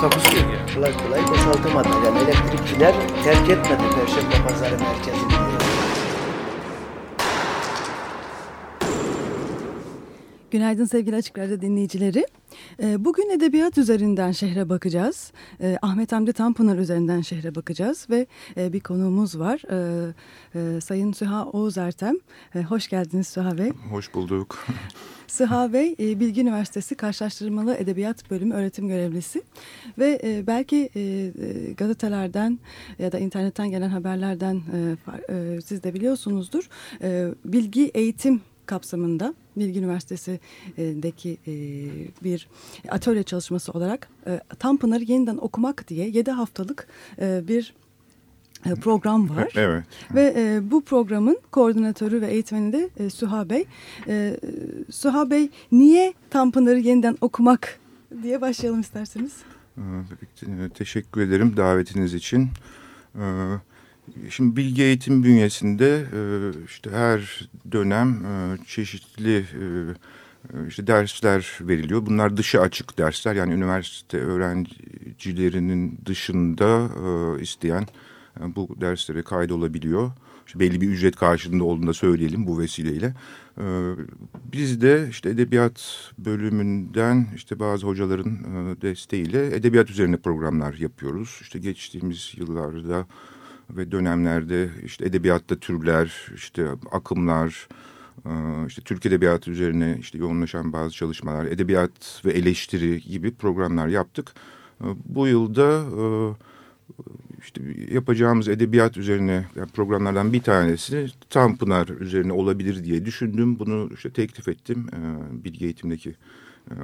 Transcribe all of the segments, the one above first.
Takusu yok kolay kolay boşaltamadı. Yani elektrikçiler terk etmedi Perşembe Pazarı merkezini. Günaydın sevgili Açık Radyo dinleyicileri. Ee, Bugün edebiyat üzerinden şehre bakacağız. Ee, Ahmet Hamdi Tanpınar üzerinden şehre bakacağız ve e, bir konuğumuz var. Ee, e, Sayın Süha Oğuz Ertem. Hoş geldiniz Süha Bey. Hoş bulduk. Süha Bey, e, Bilgi Üniversitesi Karşılaştırmalı Edebiyat Bölümü öğretim görevlisi ve belki gazetelerden ya da internetten gelen haberlerden siz de biliyorsunuzdur. Bilgi eğitim kapsamında Bilgi Üniversitesi'deki e, bir atölye çalışması olarak e, Tanpınar'ı yeniden okumak diye 7 haftalık e, bir program var. Evet. Ve e, bu programın koordinatörü ve eğitmeni de e, Süha Bey. E, Süha Bey niye Tanpınar'ı yeniden okumak diye başlayalım isterseniz. Ee, Teşekkür ederim davetiniz için. Şimdi bilgi eğitim bünyesinde e, işte her dönem e, çeşitli e, işte dersler veriliyor. Bunlar dışı açık dersler yani üniversite öğrencilerinin dışında isteyen bu derslere kaydolabiliyor. İşte belli bir ücret karşılığında olduğunu da söyleyelim bu vesileyle. Biz de işte edebiyat bölümünden işte bazı hocaların desteğiyle edebiyat üzerine programlar yapıyoruz. İşte geçtiğimiz yıllarda ve dönemlerde işte edebiyatta türler, işte akımlar, işte Türk Edebiyatı üzerine işte yoğunlaşan bazı çalışmalar, edebiyat ve eleştiri gibi programlar yaptık. Bu yılda işte yapacağımız edebiyat üzerine yani programlardan bir tanesi Tanpınar üzerine olabilir diye düşündüm. Bunu işte teklif ettim bilgi eğitimdeki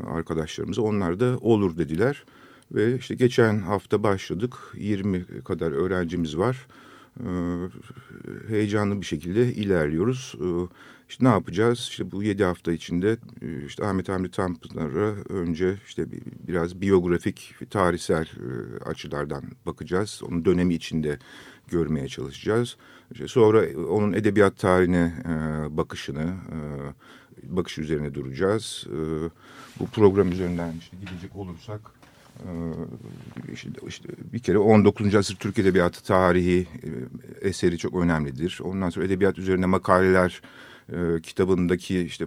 arkadaşlarımıza. Onlar da olur dediler. Ve işte geçen hafta başladık. 20 kadar öğrencimiz var. Ee, heyecanlı bir şekilde ilerliyoruz. Ee, işte ne yapacağız? İşte bu 7 hafta içinde e, işte Ahmet Hamdi Tanpınar'a önce işte biraz biyografik, tarihsel e, açılardan bakacağız. Onun dönemi içinde görmeye çalışacağız. İşte sonra onun edebiyat tarihine e, bakışını, bakış üzerine duracağız. Bu program üzerinden işte gidecek olursak işte, işte bir kere 19. asır Türk Edebiyatı tarihi eseri çok önemlidir. Ondan sonra edebiyat üzerine makaleler e, kitabındaki işte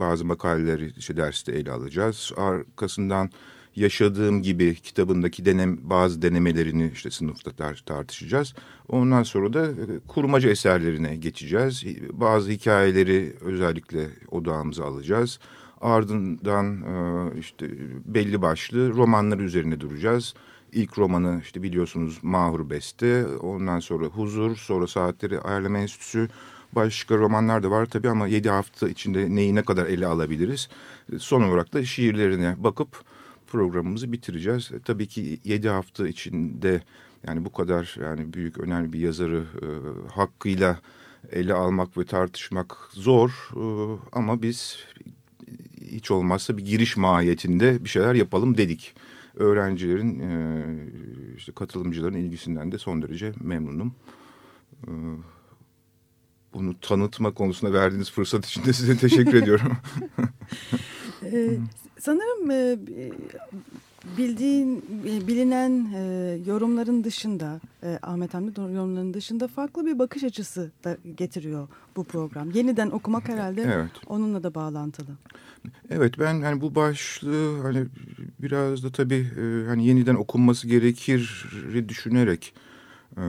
bazı makaleleri işte derste ele alacağız. Arkasından yaşadığım gibi kitabındaki denem bazı denemelerini işte sınıfta tar tartışacağız. Ondan sonra da kurmaca eserlerine geçeceğiz. Bazı hikayeleri özellikle odağımıza alacağız. Ardından işte belli başlı romanları üzerine duracağız. İlk romanı işte biliyorsunuz Mahur Beste, ondan sonra Huzur, sonra Saatleri Ayarlama Enstitüsü. Başka romanlar da var tabii ama yedi hafta içinde neyi ne kadar ele alabiliriz. Son olarak da şiirlerine bakıp programımızı bitireceğiz. Tabii ki yedi hafta içinde yani bu kadar yani büyük önemli bir yazarı e, hakkıyla ele almak ve tartışmak zor. E, ama biz hiç olmazsa bir giriş mahiyetinde bir şeyler yapalım dedik. Öğrencilerin, e, işte katılımcıların ilgisinden de son derece memnunum. E, bunu tanıtma konusunda verdiğiniz fırsat için de size teşekkür ediyorum. ee, sanırım e, bildiğin, bilinen e, yorumların dışında, e, Ahmet Hamdi yorumlarının dışında farklı bir bakış açısı da getiriyor bu program. Yeniden okumak herhalde evet. onunla da bağlantılı. Evet ben hani bu başlığı hani biraz da tabii e, hani yeniden okunması gerekir düşünerek e,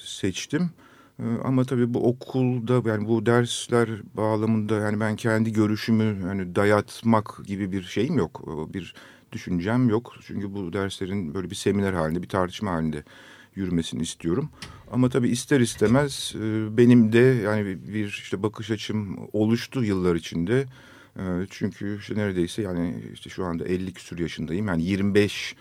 seçtim. E, ama tabii bu okulda yani bu dersler bağlamında yani ben kendi görüşümü hani dayatmak gibi bir şeyim yok. Bir düşüncem yok. Çünkü bu derslerin böyle bir seminer halinde, bir tartışma halinde yürümesini istiyorum. Ama tabii ister istemez e, benim de yani bir işte bakış açım oluştu yıllar içinde. E, çünkü işte neredeyse yani işte şu anda 50 küsur yaşındayım. Yani 25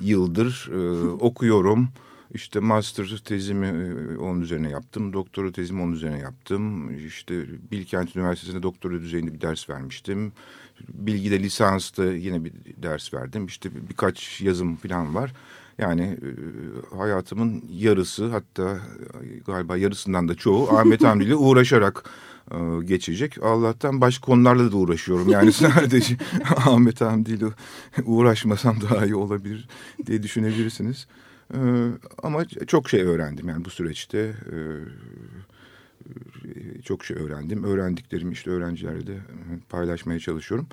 yıldır e, okuyorum. İşte master tezimi e, onun üzerine yaptım. Doktora tezimi onun üzerine yaptım. İşte Bilkent Üniversitesi'nde doktora düzeyinde bir ders vermiştim. Bilgide lisansta yine bir ders verdim. İşte birkaç yazım falan var. Yani e, hayatımın yarısı hatta galiba yarısından da çoğu Ahmet Hamdi ile uğraşarak e, geçecek. Allah'tan başka konularla da uğraşıyorum. Yani sadece Ahmet Hamdi ile uğraşmasam daha iyi olabilir diye düşünebilirsiniz. E, ama çok şey öğrendim yani bu süreçte. E, çok şey öğrendim. Öğrendiklerimi işte öğrencilerle de paylaşmaya çalışıyorum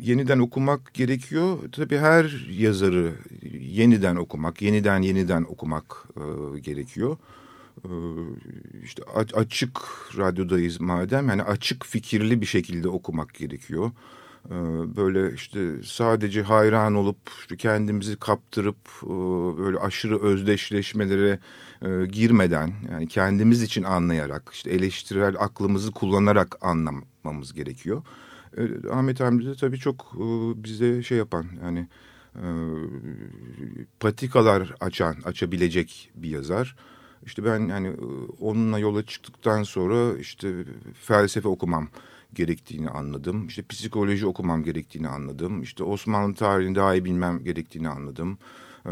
yeniden okumak gerekiyor. Tabii her yazarı yeniden okumak, yeniden yeniden okumak e, gerekiyor. E, işte açık radyodayız madem yani açık fikirli bir şekilde okumak gerekiyor. E, böyle işte sadece hayran olup kendimizi kaptırıp e, böyle aşırı özdeşleşmelere e, girmeden yani kendimiz için anlayarak işte eleştirel aklımızı kullanarak anlamamız gerekiyor. E, Ahmet Hamdi de tabii çok bize şey yapan yani patikalar açan, açabilecek bir yazar. İşte ben yani onunla yola çıktıktan sonra işte felsefe okumam gerektiğini anladım. İşte psikoloji okumam gerektiğini anladım. İşte Osmanlı tarihini daha iyi bilmem gerektiğini anladım. Ee,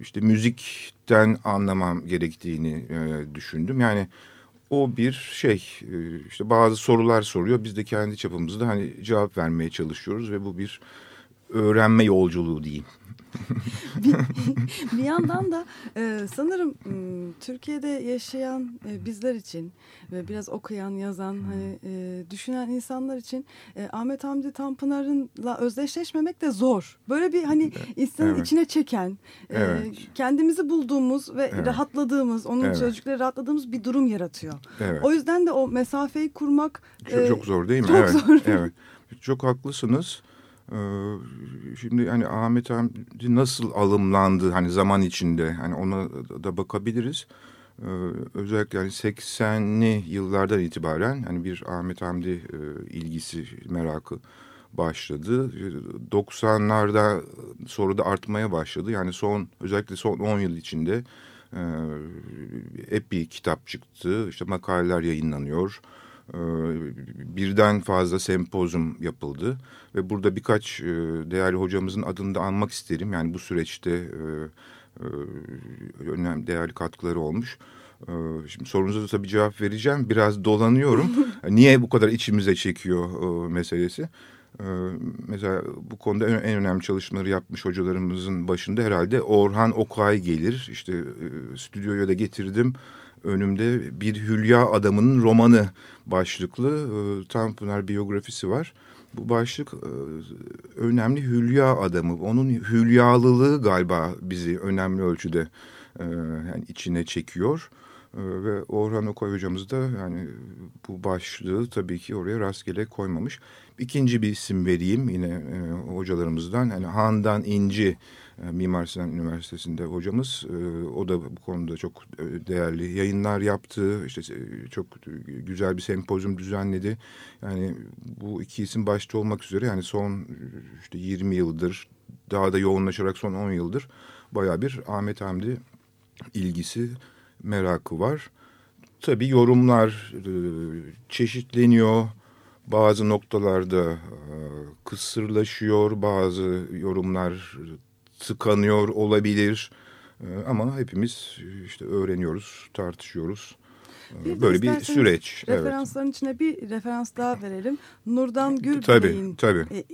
işte müzikten anlamam gerektiğini e, düşündüm. Yani o bir şey e, işte bazı sorular soruyor biz de kendi çapımızda hani cevap vermeye çalışıyoruz ve bu bir öğrenme yolculuğu diyeyim. bir, yandan da e, sanırım Türkiye'de yaşayan e, bizler için ve biraz okuyan, yazan, hani e, düşünen insanlar için e, Ahmet Hamdi Tanpınar'ınla özdeşleşmemek de zor. Böyle bir hani insanın evet. içine çeken, e, evet. kendimizi bulduğumuz ve evet. rahatladığımız, onun evet. sözcükleri rahatladığımız bir durum yaratıyor. Evet. O yüzden de o mesafeyi kurmak çok, e, çok zor değil mi? Çok evet. zor. Evet. Çok haklısınız. Ee, şimdi hani Ahmet Hamdi nasıl alımlandı hani zaman içinde hani ona da bakabiliriz. Ee, özellikle yani 80'li yıllardan itibaren hani bir Ahmet Hamdi e, ilgisi merakı başladı. 90'larda sonra da artmaya başladı. Yani son özellikle son 10 yıl içinde e, bir kitap çıktı. İşte makaleler yayınlanıyor. Birden fazla sempozum yapıldı ve burada birkaç e, değerli hocamızın adını da anmak isterim. Yani bu süreçte e, e, önemli değerli katkıları olmuş. Ee, şimdi sorunuza da tabii cevap vereceğim. Biraz dolanıyorum. Niye bu kadar içimize çekiyor meselesi? Ee, mesela bu konuda en, önemli çalışmaları yapmış hocalarımızın başında herhalde Orhan Okay gelir. İşte stüdyoya da getirdim önümde bir Hülya Adamı'nın romanı başlıklı e, Tanpınar biyografisi var. Bu başlık e, önemli Hülya Adamı. Onun hülyalılığı galiba bizi önemli ölçüde e, yani içine çekiyor. E, ve Orhan Okay hocamız da yani bu başlığı tabii ki oraya rastgele koymamış. İkinci bir isim vereyim yine e, hocalarımızdan. Yani Handan İnci e, Mimar Sinan Üniversitesi'nde hocamız. E, o da bu konuda çok e, değerli yayınlar yaptı. İşte çok güzel bir sempozyum düzenledi. Yani bu iki isim başta olmak üzere yani son işte 20 yıldır daha da yoğunlaşarak son 10 yıldır baya bir Ahmet Hamdi ilgisi, merakı var. Tabii yorumlar çeşitleniyor. Bazı noktalarda kısırlaşıyor, bazı yorumlar tıkanıyor olabilir. Ee, ama hepimiz işte öğreniyoruz, tartışıyoruz. Ee, bir Böyle bir süreç. Referansların evet. içine bir referans daha verelim. Nurdan Gülbey'in. E, e,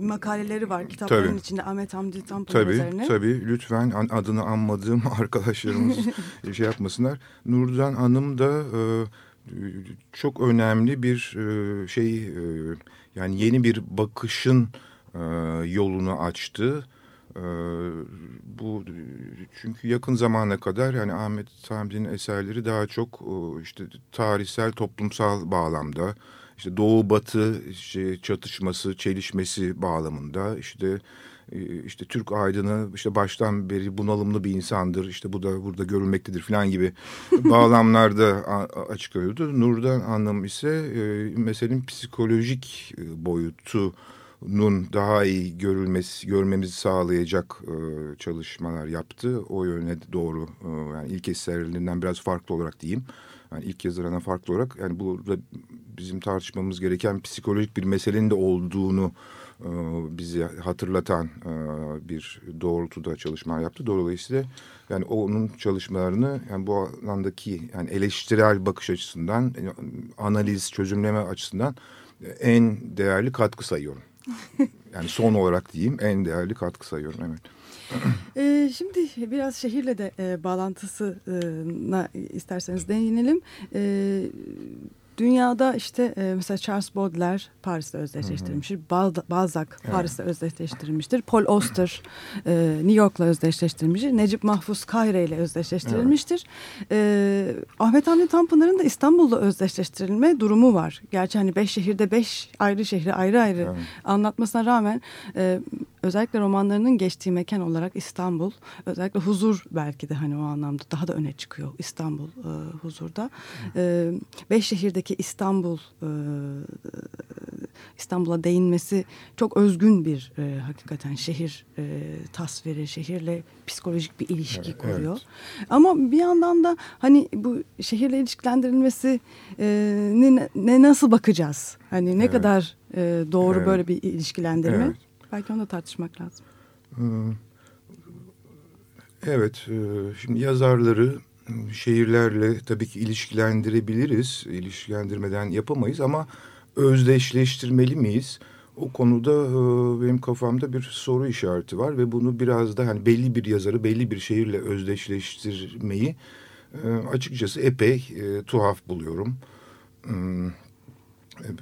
makaleleri var kitapların tabii. içinde Ahmet Hamdi Tanpınar tabii, üzerine. Tabii lütfen adını anmadığım arkadaşlarımız şey yapmasınlar. Nurdan Hanım da e, çok önemli bir e, şey e, yani yeni bir bakışın e, yolunu açtı. Bu çünkü yakın zamana kadar yani Ahmet Hamdi'nin eserleri daha çok işte tarihsel toplumsal bağlamda işte doğu batı işte çatışması çelişmesi bağlamında işte işte Türk aydını işte baştan beri bunalımlı bir insandır işte bu da burada görülmektedir falan gibi bağlamlarda açıklıyordu. Nur'dan anlam ise e, meselenin psikolojik e, boyutu nun daha iyi görülmesi görmemizi sağlayacak e, çalışmalar yaptı. O yöne doğru e, yani ilk eserlerinden biraz farklı olarak diyeyim. Yani ilk yazarına farklı olarak yani burada bizim tartışmamız gereken psikolojik bir meselenin de olduğunu e, bizi hatırlatan e, bir doğrultuda çalışmalar yaptı. Dolayısıyla yani onun çalışmalarını yani bu alandaki yani eleştirel bakış açısından, analiz, çözümleme açısından en değerli katkı sayıyorum. Yani son olarak diyeyim en değerli katkı sayıyorum evet. Ee, şimdi biraz şehirle de e, bağlantısına isterseniz değinelim. E, Dünyada işte e, mesela Charles Baudelaire Paris'te özdeşleştirilmiştir. Balzac Paris'te evet. özdeşleştirilmiştir. Paul Auster e, New York'la özdeşleştirilmiştir. Necip Mahfuz Kahire ile özdeşleştirilmiştir. Evet. E, Ahmet Hamdi Tanpınar'ın da İstanbul'da özdeşleştirilme durumu var. Gerçi hani beş şehirde beş ayrı şehri ayrı ayrı evet. anlatmasına rağmen e, özellikle romanlarının geçtiği mekan olarak İstanbul özellikle huzur belki de hani o anlamda daha da öne çıkıyor İstanbul e, huzurda. E, beş şehirdeki İstanbul e, İstanbul'a değinmesi çok özgün bir e, hakikaten şehir e, tasviri, şehirle psikolojik bir ilişki evet, kuruyor. Evet. Ama bir yandan da hani bu şehirle ilişkilendirilmesi e, ne, ne nasıl bakacağız? Hani ne evet. kadar e, doğru evet. böyle bir ilişkilendirme? Evet. Belki onu da tartışmak lazım. Evet, e, şimdi yazarları şehirlerle tabii ki ilişkilendirebiliriz. İlişkilendirmeden yapamayız ama özdeşleştirmeli miyiz? O konuda e, benim kafamda bir soru işareti var ve bunu biraz da hani belli bir yazarı belli bir şehirle özdeşleştirmeyi e, açıkçası epey tuhaf buluyorum. Hmm,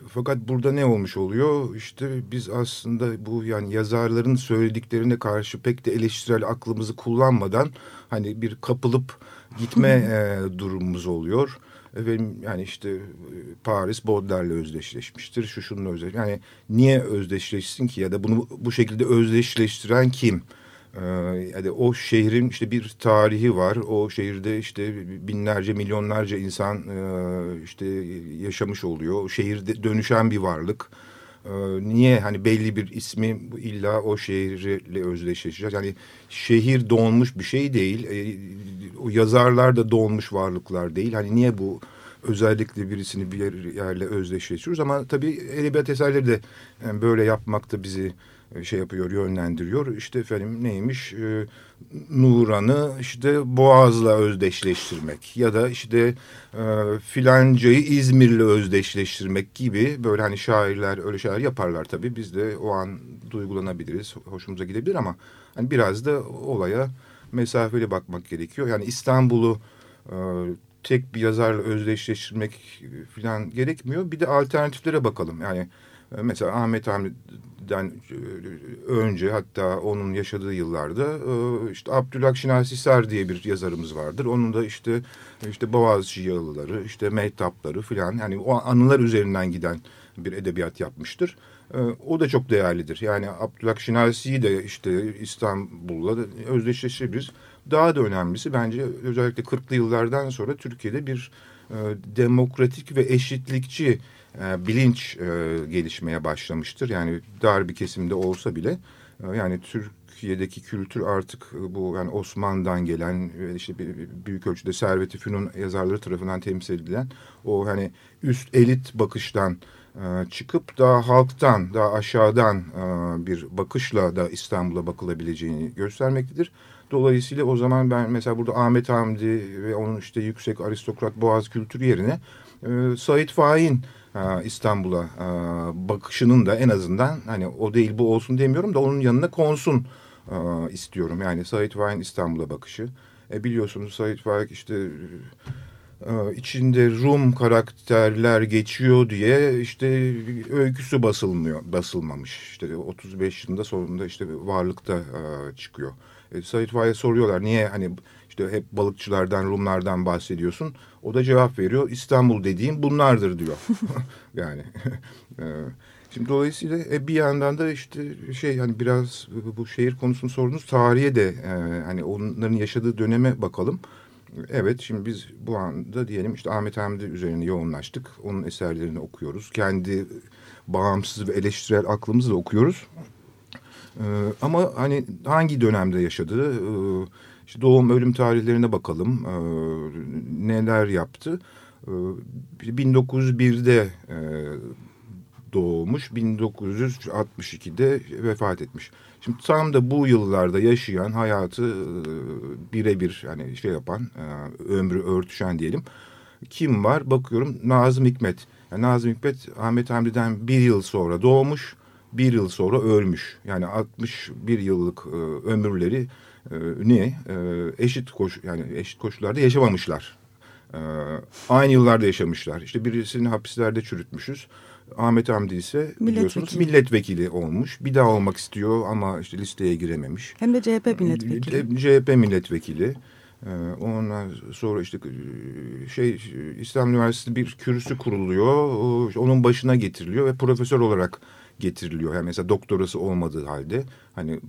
fakat burada ne olmuş oluyor? İşte biz aslında bu yani yazarların söylediklerine karşı pek de eleştirel aklımızı kullanmadan hani bir kapılıp gitme e, durumumuz oluyor. Efendim yani işte e, Paris Baudelaire'le özdeşleşmiştir. Şu şununla özdeş. Yani niye özdeşleşsin ki ya da bunu bu şekilde özdeşleştiren kim? Ee, yani o şehrin işte bir tarihi var. O şehirde işte binlerce, milyonlarca insan e, işte yaşamış oluyor. O şehirde dönüşen bir varlık. Ee, niye hani belli bir ismi illa o şehirle özdeşleşecek? Yani şehir doğmuş bir şey değil. Ee, o yazarlar da doğmuş varlıklar değil. Hani niye bu özellikle birisini bir yerle özdeşleştiriyoruz? Ama tabii edebiyat eserleri de yani böyle yapmakta bizi e, şey yapıyor, yönlendiriyor. İşte efendim neymiş? E, Nuran'ı işte Boğaz'la özdeşleştirmek ya da işte e, filancayı İzmir'le özdeşleştirmek gibi böyle hani şairler öyle şeyler yaparlar tabii. Biz de o an duygulanabiliriz, hoşumuza gidebilir ama hani biraz da olaya mesafeli bakmak gerekiyor. Yani İstanbul'u e, tek bir yazarla özdeşleştirmek falan gerekmiyor. Bir de alternatiflere bakalım. Yani e, mesela Ahmet Hamdi den e, önce hatta onun yaşadığı yıllarda e, işte Abdülhak Şinasi diye bir yazarımız vardır. Onun da işte işte Boğaziçi Yalıları, işte Mehtapları filan yani o anılar üzerinden giden bir edebiyat yapmıştır. E, o da çok değerlidir. Yani Abdülhak Şinasi'yi de işte İstanbul'la özdeşleşebiliriz. Daha da önemlisi bence özellikle 40'lı yıllardan sonra Türkiye'de bir demokratik ve eşitlikçi e, bilinç e, gelişmeye başlamıştır. Yani dar bir kesimde olsa bile e, yani Türkiye'deki kültür artık e, bu yani Osmanlı'dan gelen e, işte büyük ölçüde Servet-i Fünun yazarları tarafından temsil edilen o hani üst elit bakıştan e, çıkıp daha halktan daha aşağıdan e, bir bakışla da İstanbul'a bakılabileceğini göstermektedir. Dolayısıyla o zaman ben mesela burada Ahmet Hamdi ve onun işte yüksek aristokrat boğaz kültürü yerine e, Said Faik'in İstanbul'a bakışının da en azından hani o değil bu olsun demiyorum da onun yanına konsun istiyorum. Yani Said Faik'in İstanbul'a bakışı. E biliyorsunuz Said Faik işte içinde Rum karakterler geçiyor diye işte öyküsü basılmıyor basılmamış. İşte 35 yılında sonunda işte varlıkta çıkıyor. E, Said Faik'e soruyorlar niye hani işte hep balıkçılardan, Rumlardan bahsediyorsun. O da cevap veriyor. İstanbul dediğim bunlardır diyor. yani e, şimdi dolayısıyla e, bir yandan da işte şey hani biraz bu şehir konusunu sorunuz tarihe de e, hani onların yaşadığı döneme bakalım. Evet şimdi biz bu anda diyelim işte Ahmet Hamdi üzerine yoğunlaştık. Onun eserlerini okuyoruz. Kendi bağımsız ve eleştirel aklımızla okuyoruz. E, ama hani hangi dönemde yaşadığı, e, işte doğum ölüm tarihlerine bakalım, e, neler yaptı. E, 1901'de e, doğmuş, 1962'de vefat etmiş. Şimdi tam da bu yıllarda yaşayan hayatı e, birebir yani şey yapan, e, ömrü örtüşen diyelim. Kim var? Bakıyorum Nazım Hikmet. Yani Nazım Hikmet Ahmet Hamdi'den bir yıl sonra doğmuş, bir yıl sonra ölmüş. Yani 61 yıllık e, ömürleri e, ne? E, eşit koş yani eşit koşullarda yaşamamışlar. E, aynı yıllarda yaşamışlar. İşte birisini hapislerde çürütmüş. Ahmet Hamdi ise biliyorsunuz Milletvekili. olmuş. Bir daha olmak istiyor ama işte listeye girememiş. Hem de CHP milletvekili. CHP milletvekili. Ee, Ondan sonra işte e, şey İslam Üniversitesi bir kürsü kuruluyor. Onun başına getiriliyor ve profesör olarak getiriliyor. Yani mesela doktorası olmadığı halde hani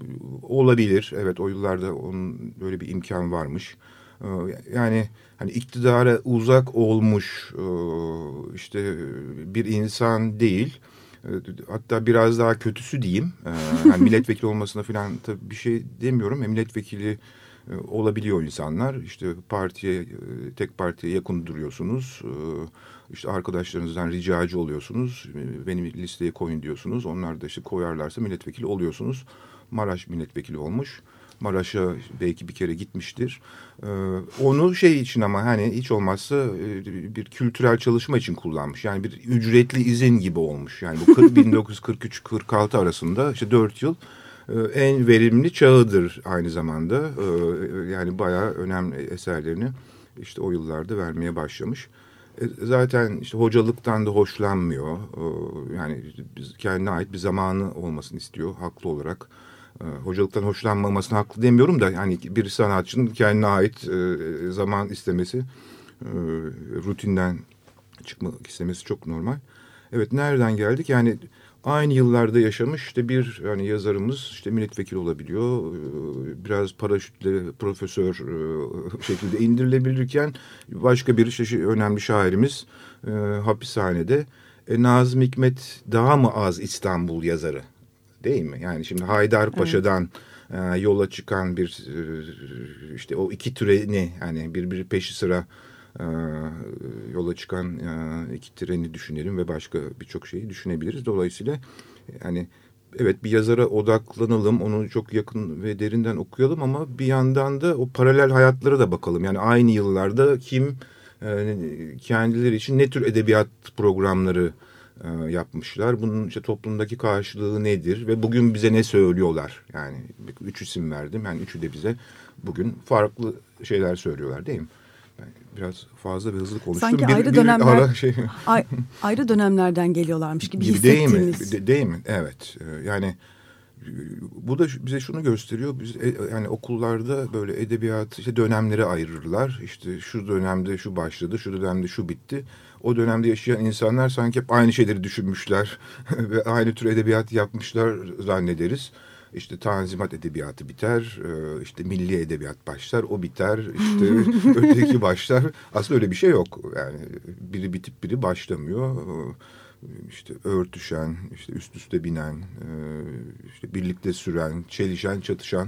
olabilir. Evet o yıllarda onun böyle bir imkan varmış. Ee, Yani hani iktidara uzak olmuş e, işte bir insan değil. E, Hatta biraz daha kötüsü diyeyim. Ee, Yani milletvekili olmasına falan tabii bir şey demiyorum. E, Milletvekili e, olabiliyor insanlar. İşte partiye, tek partiye yakın duruyorsunuz. İşte arkadaşlarınızdan ricacı oluyorsunuz. E, Beni listeye koyun diyorsunuz. Onlar da işte koyarlarsa milletvekili oluyorsunuz. Maraş milletvekili olmuş. Maraş'a belki bir kere gitmiştir. Ee, onu şey için ama hani hiç olmazsa e, bir kültürel çalışma için kullanmış. Yani bir ücretli izin gibi olmuş. Yani bu 1943-46 arasında işte dört yıl e, en verimli çağıdır aynı zamanda. Ee, Yani bayağı önemli eserlerini işte o yıllarda vermeye başlamış. E, Zaten işte hocalıktan da hoşlanmıyor. Ee, Yani kendine ait bir zamanı olmasını istiyor haklı olarak. Ee, Hocalıktan hoşlanmamasına haklı demiyorum da yani bir sanatçının kendine ait e, zaman istemesi, e, rutinden çıkmak istemesi çok normal. Evet nereden geldik? Yani aynı yıllarda yaşamış işte bir yani yazarımız işte milletvekili olabiliyor. Ee, Biraz paraşütle profesör e, şekilde indirilebilirken başka bir işte önemli şairimiz e, hapishanede. E, Nazım Hikmet daha mı az İstanbul yazarı? Değil mi? Yani şimdi Haydarpaşa'dan e, yola çıkan bir işte o iki treni yani birbiri peşi sıra e, yola çıkan e, iki treni düşünelim ve başka birçok şeyi düşünebiliriz. Dolayısıyla yani evet bir yazara odaklanalım, onu çok yakın ve derinden okuyalım ama bir yandan da o paralel hayatlara da bakalım. Yani aynı yıllarda kim e, kendileri için ne tür edebiyat programları e, yapmışlar. Bunun işte toplumdaki karşılığı nedir ve bugün bize ne söylüyorlar? Yani üç isim verdim. Yani üçü de bize bugün farklı şeyler söylüyorlar değil mi? Biraz fazla ve hızlı konuştum. Sanki Bir- ayrı bir dönemler ara şey ay- ayrı dönemlerden geliyorlarmış gibi, gibi değil mi? De- değil mi? Evet. Ee, Yani bu da bize şunu gösteriyor. Biz e, yani okullarda böyle edebiyat işte dönemlere ayırırlar. İşte şu dönemde şu başladı, şu dönemde şu bitti. O dönemde yaşayan insanlar sanki hep aynı şeyleri düşünmüşler ve aynı tür edebiyat yapmışlar zannederiz. İşte Tanzimat edebiyatı biter, e, işte milli edebiyat başlar, o biter, işte öteki başlar. Aslında öyle bir şey yok. Yani biri bitip biri başlamıyor. E, işte örtüşen, işte üst üste binen, e, işte birlikte süren, çelişen, çatışan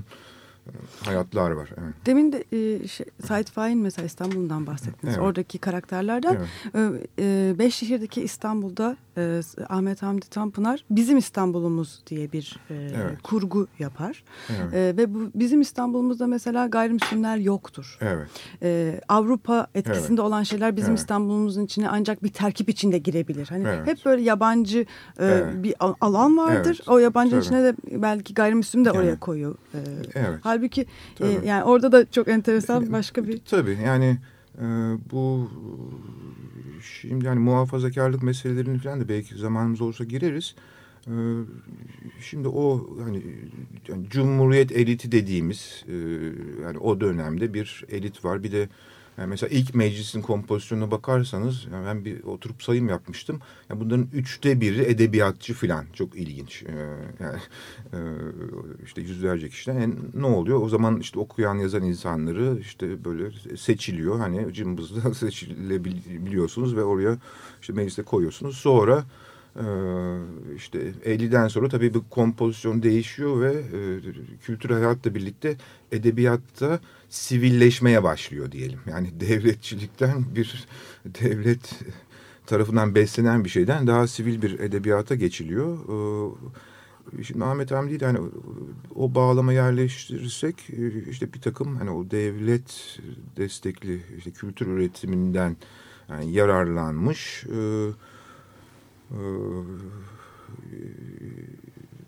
hayatlar var. Evet. Demin de e, şey, Sait Fahin mesela İstanbul'dan bahsettiniz. Evet. Oradaki karakterlerden. Evet. E, e, Beşşehir'deki İstanbul'da e, Ahmet Hamdi Tanpınar bizim İstanbul'umuz diye bir e, Evet. kurgu yapar. Evet. E, ve bu bizim İstanbul'umuzda mesela gayrimüslimler yoktur. Evet. E, Avrupa etkisinde Evet. olan şeyler bizim Evet. İstanbul'umuzun içine ancak bir terkip içinde girebilir. Hani Evet. hep böyle yabancı e, Evet. bir al- alan vardır. Evet. O yabancı Tabii. içine de belki gayrimüslim de oraya Evet. koyuyor. E, Evet. Halbuki e, yani orada da çok enteresan başka bir Tabii yani e, bu şimdi yani muhafazakarlık meselelerini falan da belki zamanımız olursa gireriz. E, şimdi o hani yani Cumhuriyet eliti dediğimiz e, yani o dönemde bir elit var. Bir de yani mesela ilk meclisin kompozisyonuna bakarsanız yani ben bir oturup sayım yapmıştım. Yani bunların üçte biri edebiyatçı falan. Çok ilginç. E, yani e, işte yüzlerce kişiden yani ne oluyor? O zaman işte okuyan yazan insanları işte böyle seçiliyor. Hani cımbızla seçilebiliyorsunuz ve oraya işte mecliste koyuyorsunuz. Sonra Ee, işte 50'den sonra tabii bu kompozisyon değişiyor ve e, kültürel hayatla birlikte edebiyatta sivilleşmeye başlıyor diyelim. Yani devletçilikten bir devlet tarafından beslenen bir şeyden daha sivil bir edebiyata geçiliyor. Ee, şimdi Ahmet Hamdi'yi de hani o bağlama yerleştirirsek e, işte bir takım hani o devlet destekli işte kültür üretiminden yani yararlanmış e,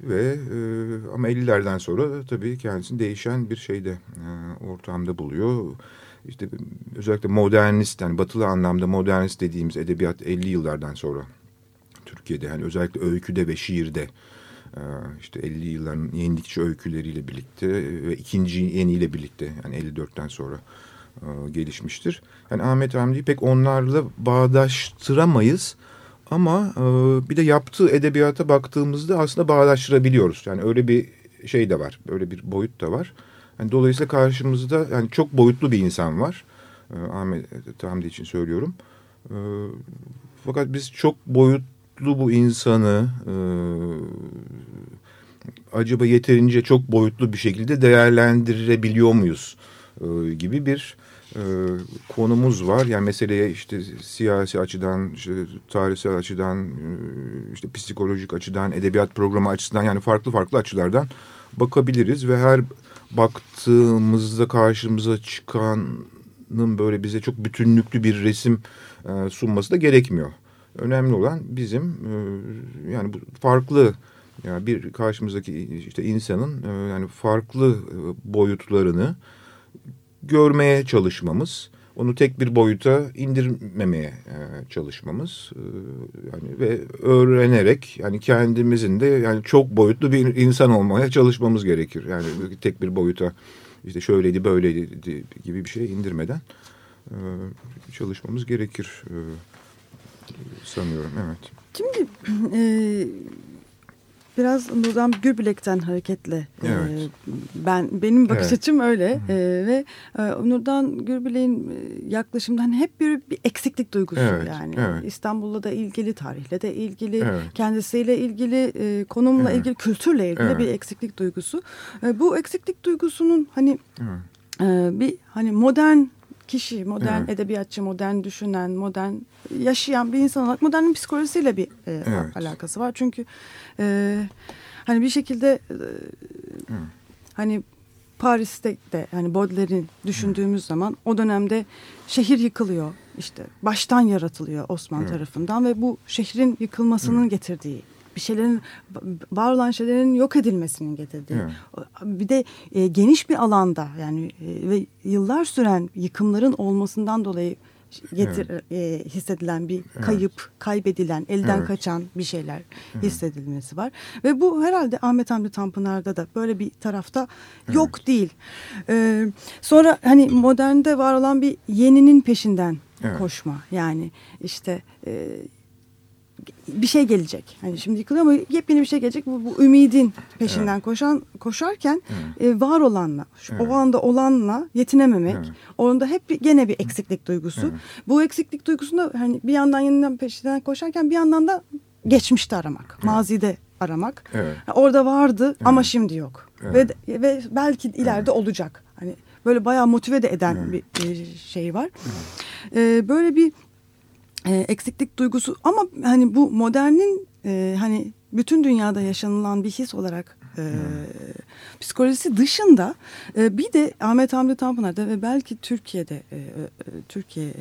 ve e, ama 50'lerden sonra tabii kendisini değişen bir şeyde e, ortamda buluyor. İşte özellikle modernist yani batılı anlamda modernist dediğimiz edebiyat 50 yıllardan sonra Türkiye'de yani özellikle öyküde ve şiirde e, işte 50 yılların yenilikçi öyküleriyle birlikte ve ikinci yeniyle birlikte yani 54'ten sonra e, gelişmiştir. Yani Ahmet Hamdi'yi pek onlarla bağdaştıramayız. Ama e, bir de yaptığı edebiyata baktığımızda aslında bağdaştırabiliyoruz. Yani öyle bir şey de var. Öyle bir boyut da var. Yani dolayısıyla karşımızda yani çok boyutlu bir insan var. E, Ahmet Hamdi için söylüyorum. E, fakat biz çok boyutlu bu insanı e, acaba yeterince çok boyutlu bir şekilde değerlendirebiliyor muyuz e, gibi bir e, konumuz var. Yani meseleye işte siyasi açıdan, işte tarihsel açıdan, e, işte psikolojik açıdan, edebiyat programı açısından yani farklı farklı açılardan bakabiliriz ve her baktığımızda karşımıza çıkanın böyle bize çok bütünlüklü bir resim e, sunması da gerekmiyor. Önemli olan bizim e, yani bu farklı yani bir karşımızdaki işte insanın e, yani farklı e, boyutlarını görmeye çalışmamız, onu tek bir boyuta indirmemeye e, çalışmamız e, yani ve öğrenerek yani kendimizin de yani çok boyutlu bir insan olmaya çalışmamız gerekir. Yani tek bir boyuta işte şöyleydi böyleydi gibi bir şey indirmeden e, çalışmamız gerekir sanıyorum. Evet. Şimdi e, biraz Nurdan Gürbilek'ten hareketle evet. e, ben benim bakış evet. açım öyle e, ve e, Nurdan Gürbilek'in yaklaşımdan hani hep bir, bir eksiklik duygusu evet. yani evet. İstanbul'la da ilgili tarihle de ilgili evet. kendisiyle ilgili e, konumla evet. ilgili kültürle ilgili evet. bir eksiklik duygusu e, bu eksiklik duygusunun hani evet. e, bir hani modern kişi, modern evet. edebiyatçı, modern düşünen, modern yaşayan bir insan olarak modernin psikolojisiyle bir e, evet. alakası var. Çünkü e, hani bir şekilde e, hani Paris'te de hani Baudelaire'in düşündüğümüz Hı. zaman o dönemde şehir yıkılıyor. işte baştan yaratılıyor Osmanlı Hı. tarafından ve bu şehrin yıkılmasının Hı. getirdiği bir şeylerin var olan şeylerin yok edilmesinin getirdiği. Evet. Bir de e, geniş bir alanda yani e, ve yıllar süren yıkımların olmasından dolayı getir evet. e, hissedilen bir kayıp, evet. kaybedilen, elden evet. kaçan bir şeyler evet. hissedilmesi var. Ve bu herhalde Ahmet Hamdi Tanpınar'da da böyle bir tarafta evet. yok değil. Ee, sonra hani modernde var olan bir yeninin peşinden evet. koşma. Yani işte e, bir şey gelecek. Hani şimdi yıkılıyor ama yepyeni bir şey gelecek. Bu, bu ümidin peşinden evet. koşan koşarken evet. e, var olanla, evet. o anda olanla yetinememek. Evet. Onda hep gene bir eksiklik duygusu. Evet. Bu eksiklik duygusunda hani bir yandan yeniden peşinden koşarken bir yandan da geçmişte aramak, evet. mazide aramak. Evet. Yani orada vardı evet. ama şimdi yok. Evet. Ve ve belki ileride evet. olacak. Hani böyle bayağı motive de eden evet. bir şey var. Evet. Ee, böyle bir e, eksiklik duygusu ama hani bu modernin e, hani bütün dünyada yaşanılan bir his olarak e, hmm. psikolojisi dışında e, bir de Ahmet Hamdi Tanpınar'da ve belki Türkiye'de e, e, Türkiye e,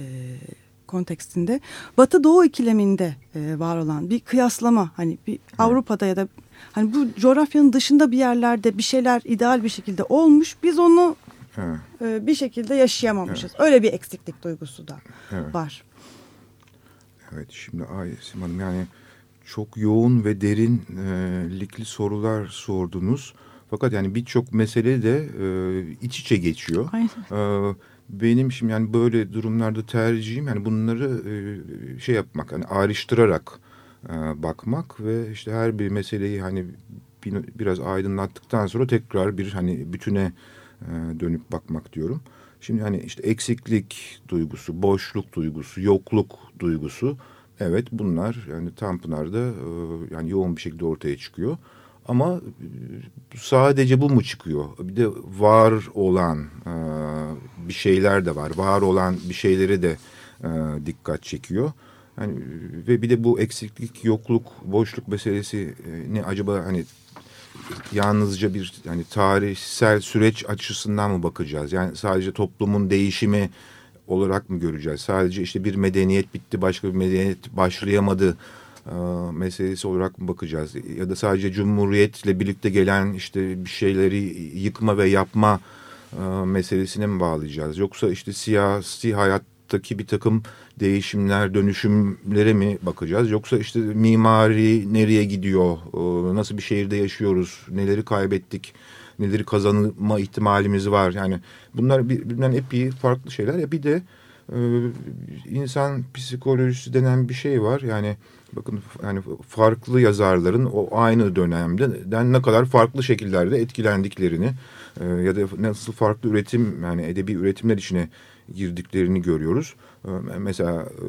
kontekstinde Batı Doğu ikileminde e, var olan bir kıyaslama hani bir hmm. Avrupa'da ya da hani bu coğrafyanın dışında bir yerlerde bir şeyler ideal bir şekilde olmuş biz onu e, bir şekilde yaşayamamışız. Evet. Öyle bir eksiklik duygusu da evet. var. Evet şimdi Aysim Hanım yani çok yoğun ve derinlikli sorular sordunuz. Fakat yani birçok mesele de e, iç içe geçiyor. Aynen. E, benim şimdi yani böyle durumlarda tercihim yani bunları e, şey yapmak hani ayrıştırarak e, bakmak ve işte her bir meseleyi hani bir, biraz aydınlattıktan sonra tekrar bir hani bütüne e, dönüp bakmak diyorum. Şimdi hani işte eksiklik duygusu, boşluk duygusu, yokluk duygusu Evet bunlar yani Tanpınar'da e, yani yoğun bir şekilde ortaya çıkıyor. Ama e, sadece bu mu çıkıyor? Bir de var olan e, bir şeyler de var. Var olan bir şeyleri de e, dikkat çekiyor. Yani ve bir de bu eksiklik, yokluk, boşluk meselesi e, ne acaba hani yalnızca bir yani tarihsel süreç açısından mı bakacağız? Yani sadece toplumun değişimi olarak mı göreceğiz? Sadece işte bir medeniyet bitti, başka bir medeniyet başlayamadı e, meselesi olarak mı bakacağız? Ya da sadece cumhuriyetle birlikte gelen işte bir şeyleri yıkma ve yapma e, meselesine mi bağlayacağız? Yoksa işte siyasi hayattaki bir takım değişimler, dönüşümlere mi bakacağız? Yoksa işte mimari nereye gidiyor? E, nasıl bir şehirde yaşıyoruz? Neleri kaybettik? Neleri kazanma ihtimalimiz var? Yani bunlar birbirinden epey farklı şeyler. Bir de e, insan psikolojisi denen bir şey var. Yani bakın yani farklı yazarların o aynı dönemde ne kadar farklı şekillerde etkilendiklerini e, ya da nasıl farklı üretim yani edebi üretimler içine girdiklerini görüyoruz. E, mesela e,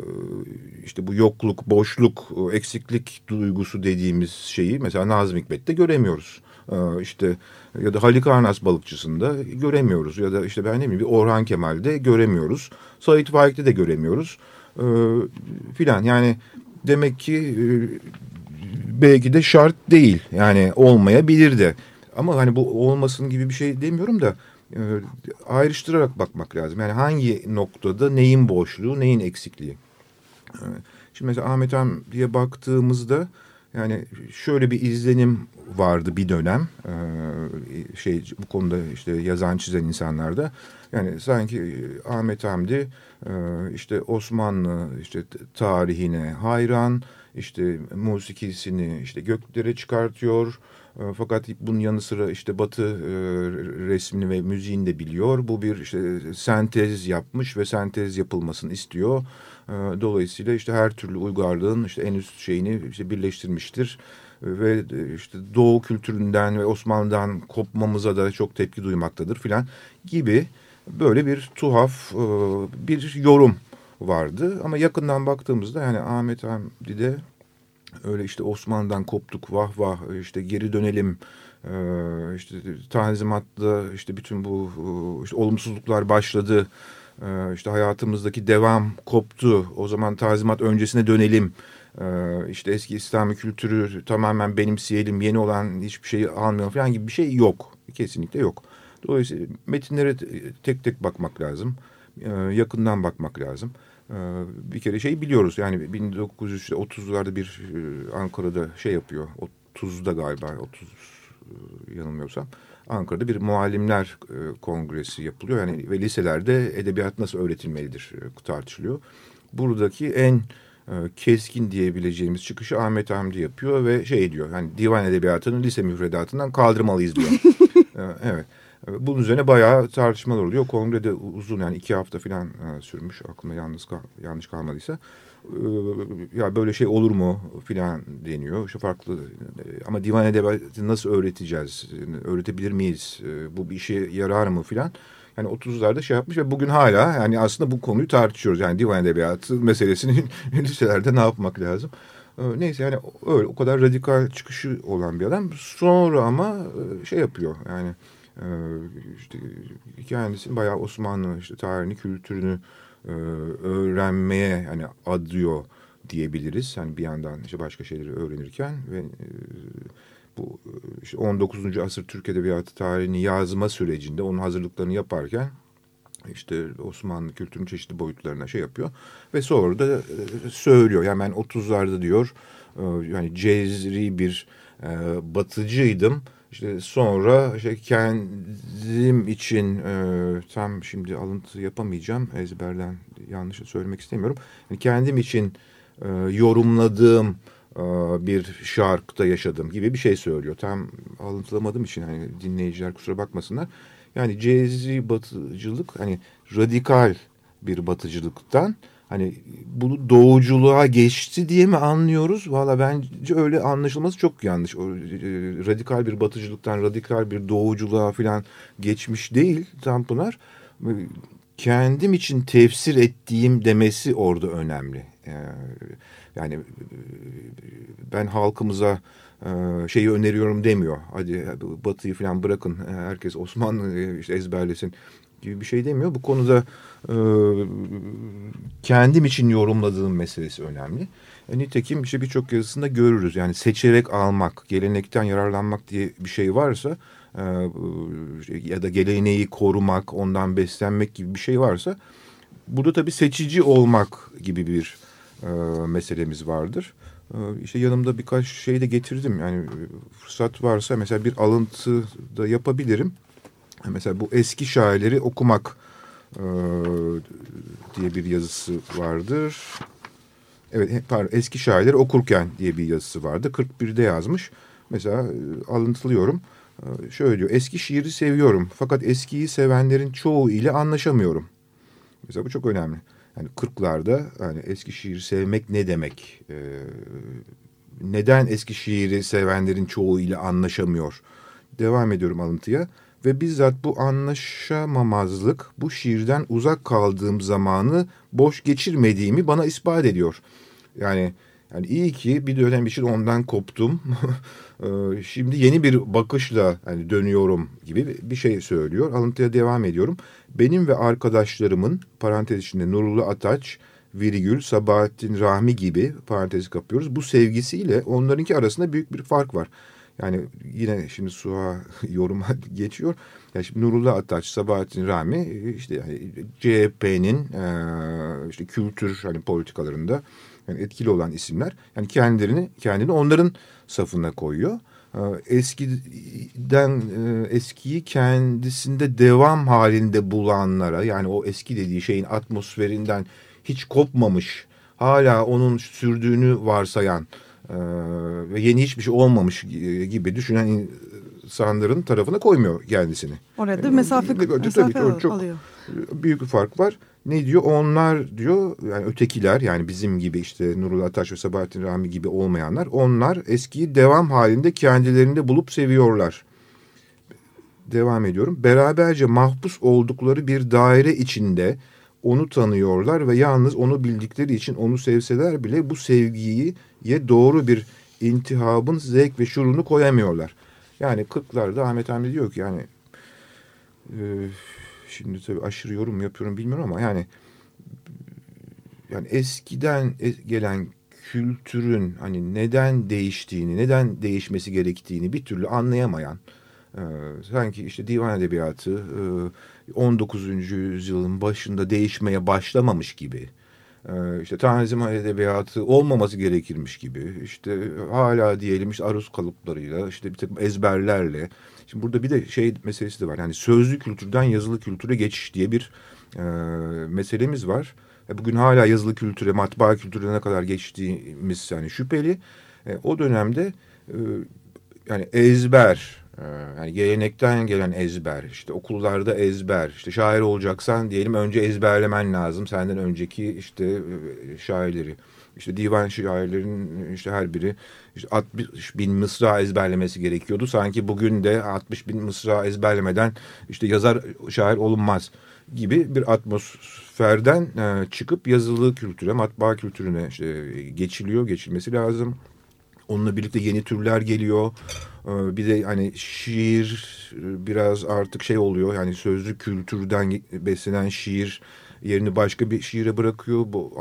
işte bu yokluk, boşluk, eksiklik duygusu dediğimiz şeyi mesela Nazım Hikmet'te göremiyoruz. E, işte ya da Halikarnas balıkçısında göremiyoruz. Ya da işte ben ne bileyim bir Orhan Kemal'de göremiyoruz. Sait Faik'te de göremiyoruz. Filan yani demek ki belki de şart değil. Yani olmayabilir de. Ama hani bu olmasın gibi bir şey demiyorum da e, ayrıştırarak bakmak lazım. Yani hangi noktada neyin boşluğu, neyin eksikliği. E, şimdi mesela Ahmet Han diye baktığımızda yani şöyle bir izlenim vardı bir dönem e, şey bu konuda işte yazan çizen insanlarda yani sanki Ahmet Hamdi e, işte Osmanlı işte tarihine hayran işte musikisini işte göklere çıkartıyor e, fakat bunun yanı sıra işte Batı e, resmini ve müziğini de biliyor. Bu bir işte sentez yapmış ve sentez yapılmasını istiyor. E, dolayısıyla işte her türlü uygarlığın işte en üst şeyini işte birleştirmiştir. Ve işte Doğu kültüründen ve Osmanlı'dan kopmamıza da çok tepki duymaktadır filan gibi böyle bir tuhaf bir yorum vardı. Ama yakından baktığımızda yani Ahmet Hamdi'de öyle işte Osmanlı'dan koptuk vah vah işte geri dönelim ee, işte tanzimatla işte bütün bu işte olumsuzluklar başladı işte hayatımızdaki devam koptu o zaman tanzimat öncesine dönelim işte eski İslami kültürü tamamen benimseyelim yeni olan hiçbir şeyi almayalım falan gibi bir şey yok kesinlikle yok. Dolayısıyla metinlere tek tek bakmak lazım yakından bakmak lazım. Ee, bir kere şey biliyoruz yani 1930'larda bir e, Ankara'da şey yapıyor 30'da galiba 30 e, yanılmıyorsam Ankara'da bir muallimler e, kongresi yapılıyor yani ve liselerde edebiyat nasıl öğretilmelidir tartışılıyor. Buradaki en keskin diyebileceğimiz çıkışı Ahmet Hamdi yapıyor ve şey diyor hani divan edebiyatının lise müfredatından kaldırmalıyız diyor. evet. Bunun üzerine bayağı tartışmalar oluyor. Kongrede uzun yani iki hafta falan e, sürmüş aklımda yalnız kal yanlış kalmadıysa. E, ya böyle şey olur mu filan deniyor. Şu farklı e, ama divan edebiyatı nasıl öğreteceğiz? Öğretebilir miyiz? Bu bir işe yarar mı filan? Yani 30'larda şey yapmış ve bugün hala yani aslında bu konuyu tartışıyoruz. Yani divan edebiyatı meselesini liselerde ne yapmak lazım? Neyse yani öyle o kadar radikal çıkışı olan bir adam. Sonra ama şey yapıyor yani e, işte kendisini bayağı Osmanlı işte tarihini, kültürünü e, öğrenmeye hani adıyor diyebiliriz. Hani bir yandan işte başka şeyleri öğrenirken ve e, bu işte 19. asır Türk Edebiyatı tarihini yazma sürecinde onun hazırlıklarını yaparken işte Osmanlı kültürünün çeşitli boyutlarına şey yapıyor ve sonra da söylüyor. Yani ben 30'larda diyor yani cezri bir batıcıydım işte sonra işte kendim için e, tam şimdi alıntı yapamayacağım ezberden yanlış söylemek istemiyorum. Yani kendim için e, yorumladığım e, bir şarkıda yaşadım gibi bir şey söylüyor. Tam alıntılamadığım için hani dinleyiciler kusura bakmasınlar. Yani cezi batıcılık hani radikal bir batıcılıktan hani bunu doğuculuğa geçti diye mi anlıyoruz? Valla bence öyle anlaşılması çok yanlış. O, e, radikal bir batıcılıktan radikal bir doğuculuğa falan geçmiş değil Tanpınar. Kendim için tefsir ettiğim demesi orada önemli. Yani e, ben halkımıza e, şeyi öneriyorum demiyor. Hadi Batı'yı falan bırakın herkes Osmanlı işte ezberlesin gibi bir şey demiyor. Bu konuda e, kendim için yorumladığım meselesi önemli. E, nitekim işte birçok yazısında görürüz. Yani seçerek almak, gelenekten yararlanmak diye bir şey varsa e, ya da geleneği korumak, ondan beslenmek gibi bir şey varsa burada tabii seçici olmak gibi bir e, meselemiz vardır. E, işte yanımda birkaç şey de getirdim. Yani fırsat varsa mesela bir alıntı da yapabilirim. Mesela bu eski şairleri okumak e, diye bir yazısı vardır. Evet pardon eski şairleri okurken diye bir yazısı vardı. 41'de yazmış. Mesela e, alıntılıyorum. E, şöyle diyor. Eski şiiri seviyorum fakat eskiyi sevenlerin çoğu ile anlaşamıyorum. Mesela bu çok önemli. Yani 40'larda hani eski şiiri sevmek ne demek? Ee, neden eski şiiri sevenlerin çoğu ile anlaşamıyor? Devam ediyorum alıntıya. Ve bizzat bu anlaşamamazlık bu şiirden uzak kaldığım zamanı boş geçirmediğimi bana ispat ediyor. Yani yani iyi ki bir dönem için ondan koptum. Ee, şimdi yeni bir bakışla hani dönüyorum gibi bir şey söylüyor. Alıntıya devam ediyorum. Benim ve arkadaşlarımın parantez içinde Nurullah Ataç, virgül Sabahattin Rahmi gibi parantez kapıyoruz. Bu sevgisiyle onlarınki arasında büyük bir fark var. Yani yine şimdi Suha yoruma geçiyor. Yani şimdi Nurullah Ataç, Sabahattin Rami işte yani CHP'nin e, işte kültür hani politikalarında yani etkili olan isimler. Yani kendilerini kendini onların safına koyuyor. E, eskiden e, eskiyi kendisinde devam halinde bulanlara yani o eski dediği şeyin atmosferinden hiç kopmamış hala onun sürdüğünü varsayan ve yeni hiçbir şey olmamış gibi düşünen insanların tarafına koymuyor kendisini. Orada yani, mesafe, mesafe tabii, çok alıyor. Büyük bir fark var. Ne diyor? Onlar diyor yani ötekiler yani bizim gibi işte Nurullah Ataş ve Sabahattin Rami gibi olmayanlar onlar eskiyi devam halinde kendilerinde bulup seviyorlar. Devam ediyorum. Beraberce mahpus oldukları bir daire içinde onu tanıyorlar ve yalnız onu bildikleri için onu sevseler bile bu sevgiyi ye doğru bir intihabın zevk ve şurunu koyamıyorlar. Yani 40'larda Ahmet Hamdi diyor ki yani e, şimdi tabii aşırı yorum yapıyorum bilmiyorum ama yani yani eskiden gelen kültürün hani neden değiştiğini, neden değişmesi gerektiğini bir türlü anlayamayan e, sanki işte divan edebiyatı e, 19. yüzyılın başında değişmeye başlamamış gibi ee, işte Tanzim Edebiyatı olmaması gerekirmiş gibi işte hala diyelim işte aruz kalıplarıyla işte bir takım ezberlerle şimdi burada bir de şey meselesi de var yani sözlü kültürden yazılı kültüre geçiş diye bir e, meselemiz var. E, bugün hala yazılı kültüre matbaa kültürüne ne kadar geçtiğimiz yani şüpheli. E, o dönemde e, yani ezber ee, yani gelenekten gelen ezber, işte okullarda ezber, işte şair olacaksan diyelim önce ezberlemen lazım senden önceki işte e, şairleri. İşte divan şairlerin işte her biri işte 60 bin mısra ezberlemesi gerekiyordu. Sanki bugün de 60 bin mısra ezberlemeden işte yazar şair olunmaz gibi bir atmosferden e, çıkıp yazılı kültüre, matbaa kültürüne işte geçiliyor, geçilmesi lazım. Onunla birlikte yeni türler geliyor. Ee, bir de hani şiir biraz artık şey oluyor. Yani sözlü kültürden beslenen şiir yerini başka bir şiire bırakıyor. Bu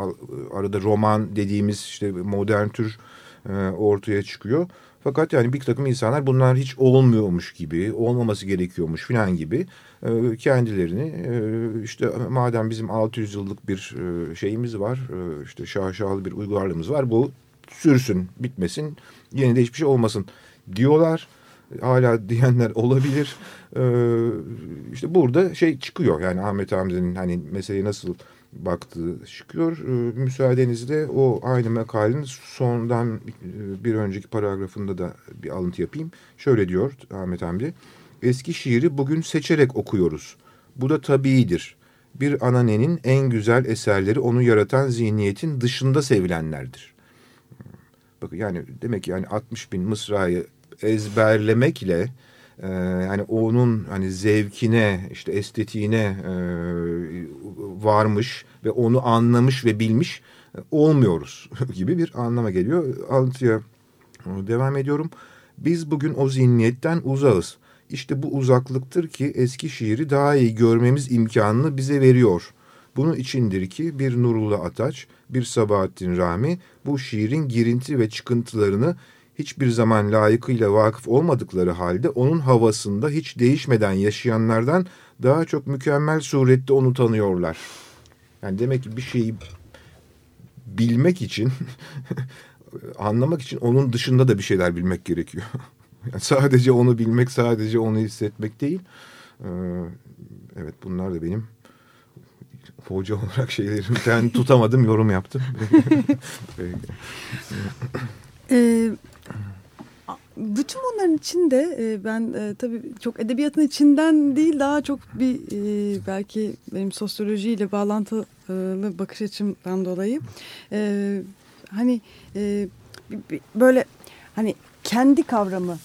arada roman dediğimiz işte modern tür e, ortaya çıkıyor. Fakat yani bir takım insanlar bunlar hiç olmuyormuş gibi, olmaması gerekiyormuş falan gibi e, kendilerini e, işte madem bizim 600 yıllık bir şeyimiz var, işte şaşalı bir uygarlığımız var bu sürsün, bitmesin, yeni de hiçbir şey olmasın diyorlar. Hala diyenler olabilir. Ee, işte burada şey çıkıyor yani Ahmet Hamdi'nin hani meseleye nasıl baktığı çıkıyor. Ee, müsaadenizle o aynı makalenin sondan bir önceki paragrafında da bir alıntı yapayım. Şöyle diyor Ahmet Hamdi. Eski şiiri bugün seçerek okuyoruz. Bu da tabiidir. Bir ananenin en güzel eserleri onu yaratan zihniyetin dışında sevilenlerdir. Bakın yani demek ki yani 60 bin mısrayı ezberlemekle e, yani onun hani zevkine işte estetiğine e, varmış ve onu anlamış ve bilmiş olmuyoruz gibi bir anlama geliyor. Alıntıya devam ediyorum. Biz bugün o zihniyetten uzağız. İşte bu uzaklıktır ki eski şiiri daha iyi görmemiz imkanını bize veriyor. Bunun içindir ki bir Nurullah Ataç, bir Sabahattin Rami bu şiirin girinti ve çıkıntılarını hiçbir zaman layıkıyla vakıf olmadıkları halde onun havasında hiç değişmeden yaşayanlardan daha çok mükemmel surette onu tanıyorlar. Yani demek ki bir şeyi bilmek için, anlamak için onun dışında da bir şeyler bilmek gerekiyor. Yani sadece onu bilmek, sadece onu hissetmek değil. Ee, evet bunlar da benim hoca olarak şeylerimden tutamadım, yorum yaptım. Ee, bütün bunların içinde e, ben e, tabii çok edebiyatın içinden değil daha çok bir e, belki benim sosyolojiyle bağlantılı bakış açımdan dolayı e, hani e, böyle hani kendi kavramı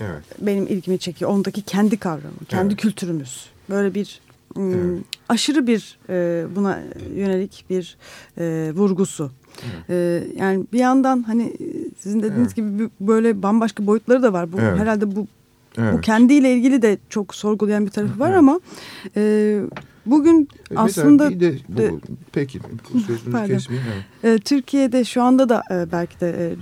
evet. benim ilgimi çekiyor. Ondaki kendi kavramı, kendi evet. kültürümüz. Böyle bir evet. Aşırı bir e, buna yönelik bir e, vurgusu. Evet. E, yani bir yandan hani sizin dediğiniz evet. gibi böyle bambaşka boyutları da var. Bu evet. herhalde bu evet. bu kendiyle ilgili de çok sorgulayan bir tarafı var evet. ama e, Bugün e, aslında bir de bu, de, peki kesmeyeyim. E, Türkiye'de şu anda da e, belki de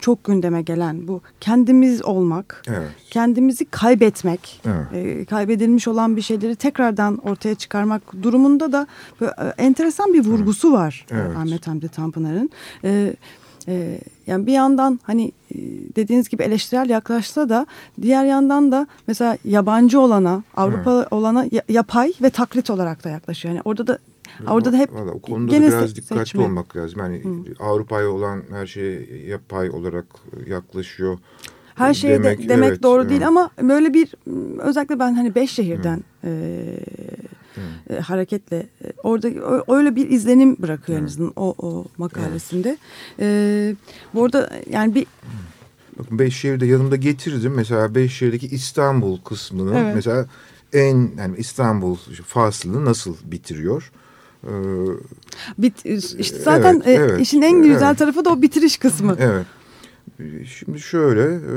çok gündeme gelen bu kendimiz olmak, evet. kendimizi kaybetmek, evet. kaybedilmiş olan bir şeyleri tekrardan ortaya çıkarmak durumunda da enteresan bir vurgusu var evet. Ahmet Hamdi Tanpınar'ın. E, yani bir yandan hani e, dediğiniz gibi eleştirel yaklaşsa da diğer yandan da mesela yabancı olana, Avrupa evet. olana yapay ve taklit olarak da yaklaşıyor. Yani orada da Orada da hep Valla, o konuda gene da biraz dikkatli seçme. olmak lazım. Yani Avrupa'ya olan her şey yapay olarak yaklaşıyor. Her şey demek, de, demek evet, doğru evet. değil ama böyle bir özellikle ben hani beş şehirden e, e, hareketle e, orada öyle bir izlenim bırakıyor en azından o, o makalesinde. E, bu arada yani bir Bakın Beyşehir'de yanımda getirdim. Mesela Beyşehir'deki İstanbul kısmını evet. mesela en yani İstanbul faslını nasıl bitiriyor? Ee, Bit, işte zaten evet, evet, işin en güzel evet. tarafı da o bitiriş kısmı. Evet. Şimdi şöyle e,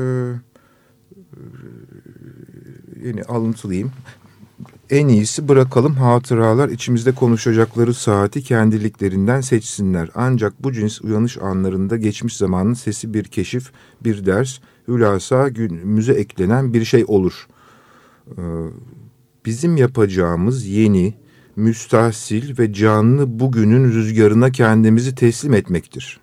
yeni alıntılayayım. En iyisi bırakalım hatıralar içimizde konuşacakları saati kendiliklerinden seçsinler. Ancak bu cins uyanış anlarında geçmiş zamanın sesi bir keşif, bir ders, hülasa günümüze eklenen bir şey olur. Ee, bizim yapacağımız yeni, müstahsil ve canlı bugünün rüzgarına kendimizi teslim etmektir.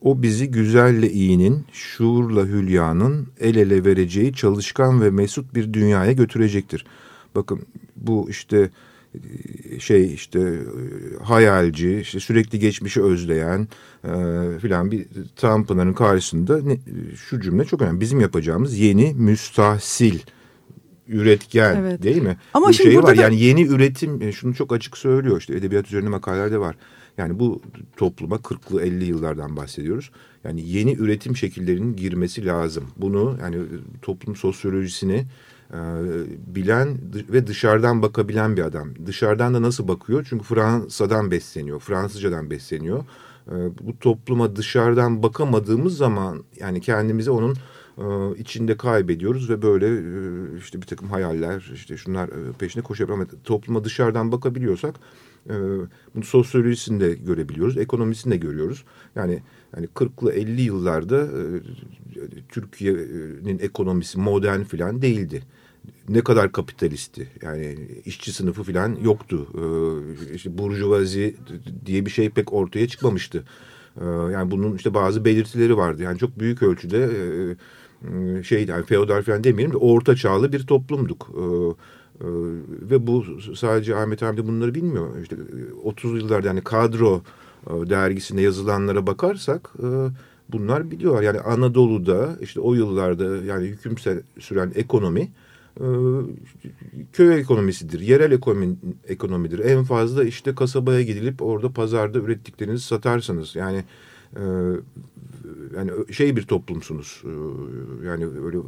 O bizi güzelle iyinin, şuurla hülyanın el ele vereceği çalışkan ve mesut bir dünyaya götürecektir.'' Bakın bu işte e, şey işte e, hayalci, işte sürekli geçmişi özleyen e, filan bir Tanpınar'ın karşısında ne, şu cümle çok önemli. Bizim yapacağımız yeni müstahsil üretken evet. değil mi? Ama bu şey var da... yani yeni üretim e, şunu çok açık söylüyor işte edebiyat üzerine makalelerde var. Yani bu topluma 40'lı 50 yıllardan bahsediyoruz. Yani yeni üretim şekillerinin girmesi lazım. Bunu yani toplum sosyolojisini e, bilen ve dışarıdan bakabilen bir adam. Dışarıdan da nasıl bakıyor? Çünkü Fransa'dan besleniyor, Fransızcadan besleniyor. E, bu topluma dışarıdan bakamadığımız zaman yani kendimizi onun e, içinde kaybediyoruz ve böyle işte bir takım hayaller işte şunlar peşine koşuyor ama topluma dışarıdan bakabiliyorsak bunu sosyolojisinde görebiliyoruz, ekonomisinde görüyoruz. Yani yani 40'lı 50 yıllarda Türkiye'nin ekonomisi modern falan değildi ne kadar kapitalisti yani işçi sınıfı falan yoktu. Ee, işte burjuvazi diye bir şey pek ortaya çıkmamıştı. Ee, yani bunun işte bazı belirtileri vardı. Yani çok büyük ölçüde e, e şey yani feodal falan demeyelim de orta çağlı bir toplumduk. Ee, e, ve bu sadece Ahmet Hamdi bunları bilmiyor. İşte 30 yıllarda yani kadro e, dergisinde yazılanlara bakarsak e, bunlar biliyorlar. Yani Anadolu'da işte o yıllarda yani hüküm süren ekonomi e, köy ekonomisidir, yerel ekonomi, ekonomidir. En fazla işte kasabaya gidilip orada pazarda ürettiklerinizi satarsınız. Yani e, yani şey bir toplumsunuz. E, yani öyle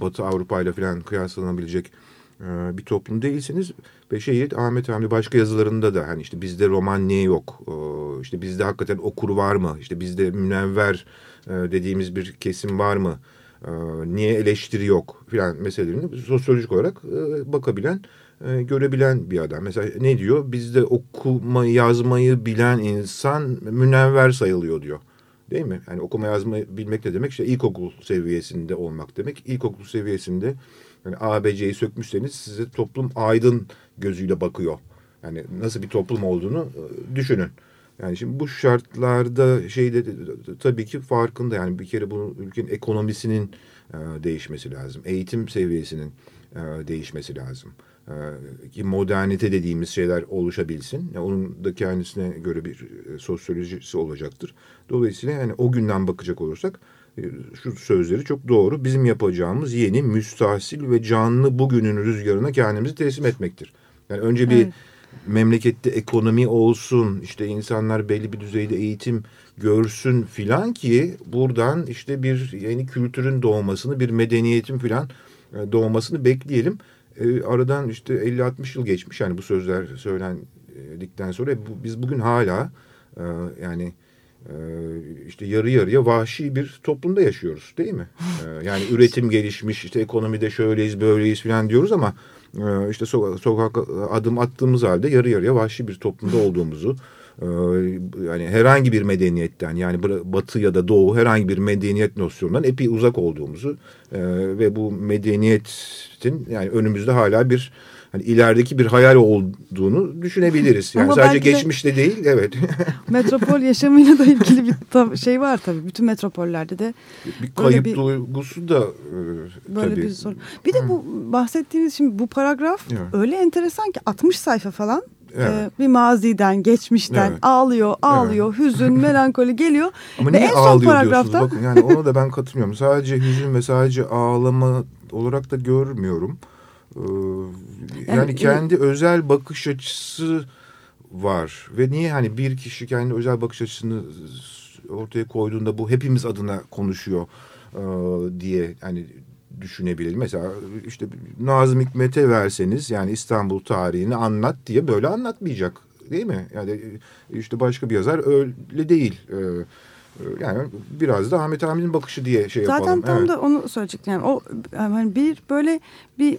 Batı Avrupa ile falan kıyaslanabilecek e, bir toplum değilseniz ve şey Ahmet Hamdi başka yazılarında da hani işte bizde roman niye yok? E, işte bizde hakikaten okur var mı? İşte bizde münevver e, dediğimiz bir kesim var mı? E, niye eleştiri yok filan meselelerini sosyolojik olarak e, bakabilen e, görebilen bir adam. Mesela ne diyor? Bizde okuma yazmayı bilen insan münevver sayılıyor diyor. Değil mi? Yani okuma yazmayı bilmek ne demek? İşte ilkokul seviyesinde olmak demek. İlkokul seviyesinde yani ABC'yi sökmüşseniz size toplum aydın gözüyle bakıyor. Yani nasıl bir toplum olduğunu e, düşünün. Yani şimdi bu şartlarda şeyde tabii ki farkında yani bir kere bu ülkenin ekonomisinin e, değişmesi lazım. Eğitim seviyesinin e, değişmesi lazım. E, ki modernite dediğimiz şeyler oluşabilsin. Yani onun da kendisine göre bir e, sosyolojisi olacaktır. Dolayısıyla yani o günden bakacak olursak e, şu sözleri çok doğru. Bizim yapacağımız yeni, müstahsil ve canlı bugünün rüzgarına kendimizi teslim etmektir. Yani önce bir evet. Memlekette ekonomi olsun, işte insanlar belli bir düzeyde eğitim görsün filan ki buradan işte bir yeni kültürün doğmasını, bir medeniyetin filan doğmasını bekleyelim. E, aradan işte 50-60 yıl geçmiş yani bu sözler söylendikten sonra bu, biz bugün hala e, yani e, işte yarı yarıya vahşi bir toplumda yaşıyoruz değil mi? E, yani üretim gelişmiş işte ekonomide şöyleyiz böyleyiz falan diyoruz ama e, işte so sokak adım attığımız halde yarı yarıya vahşi bir toplumda olduğumuzu ee, yani herhangi bir medeniyetten yani batı ya da doğu herhangi bir medeniyet nosyonundan epey uzak olduğumuzu e, ve bu medeniyetin yani önümüzde hala bir hani ilerideki bir hayal olduğunu düşünebiliriz. Yani Ama sadece geçmişte de, değil, evet. metropol yaşamıyla da ilgili bir şey var tabii. Bütün metropollerde de bir kayıp bir, duygusu da e, böyle tabii. bir sorun. Bir de bu bahsettiğiniz şimdi bu paragraf evet. öyle enteresan ki 60 sayfa falan Evet. Ee, bir maziden, geçmişten evet. ağlıyor, ağlıyor, evet. hüzün, melankoli geliyor. Ama ve niye en ağlıyor paragrafta... diyorsunuz? Bakın yani ona da ben katılmıyorum. Sadece hüzün ve sadece ağlama olarak da görmüyorum. Ee, yani, yani kendi e... özel bakış açısı var. Ve niye hani bir kişi kendi özel bakış açısını ortaya koyduğunda bu hepimiz adına konuşuyor e, diye hani düşünebilir. Mesela işte Nazım Hikmet'e verseniz yani İstanbul tarihini anlat diye böyle anlatmayacak değil mi? Yani işte başka bir yazar öyle değil. Ee, yani biraz da Ahmet Hamid'in bakışı diye şey Zaten yapalım. Zaten tam evet. da onu söyleyecektim. Yani o yani bir böyle bir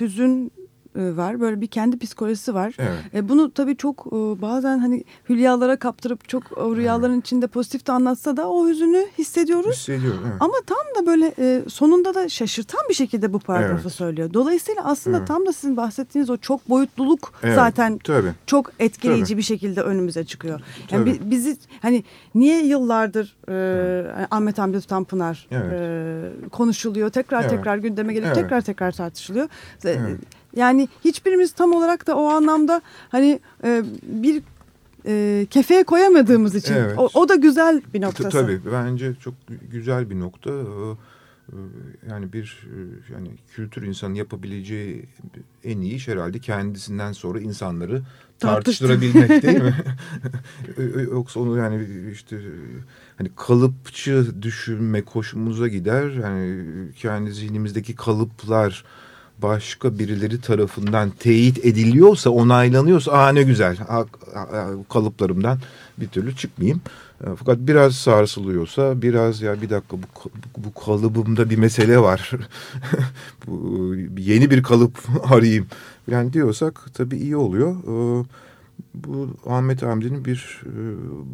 hüzün e, var. Böyle bir kendi psikolojisi var. Evet. E, bunu tabii çok e, bazen hani hülyalara kaptırıp çok o rüyaların evet. içinde pozitif de anlatsa da o hüzünü hissediyoruz. Hissediyorum. Evet. Ama tam da böyle e, sonunda da şaşırtan bir şekilde bu paragrafı evet. söylüyor. Dolayısıyla aslında evet. tam da sizin bahsettiğiniz o çok boyutluluk evet. zaten tabii. çok etkileyici tabii. bir şekilde önümüze çıkıyor. Yani tabii. bizi hani niye yıllardır e, Ahmet Hamdi Tanpınar evet. e, konuşuluyor. Tekrar evet. tekrar gündeme gelip evet. tekrar tekrar tartışılıyor. Evet. Yani hiçbirimiz tam olarak da o anlamda hani e, bir e, kefeye koyamadığımız için evet. o, o da güzel bir noktası. Tabii bence çok güzel bir nokta. E, yani bir e, yani kültür insanı yapabileceği en iyi iş herhalde kendisinden sonra insanları tartıştırabilmek değil mi? Yoksa onu yani işte hani kalıpçı düşünme hoşumuza gider. Yani kendi zihnimizdeki kalıplar başka birileri tarafından teyit ediliyorsa, onaylanıyorsa aa ne güzel kalıplarımdan bir türlü çıkmayayım. E, fakat biraz sarsılıyorsa biraz ya bir dakika bu, bu kalıbımda bir mesele var. bu, yeni bir kalıp arayayım. Yani diyorsak tabii iyi oluyor. E, bu Ahmet Hamdi'nin bir e,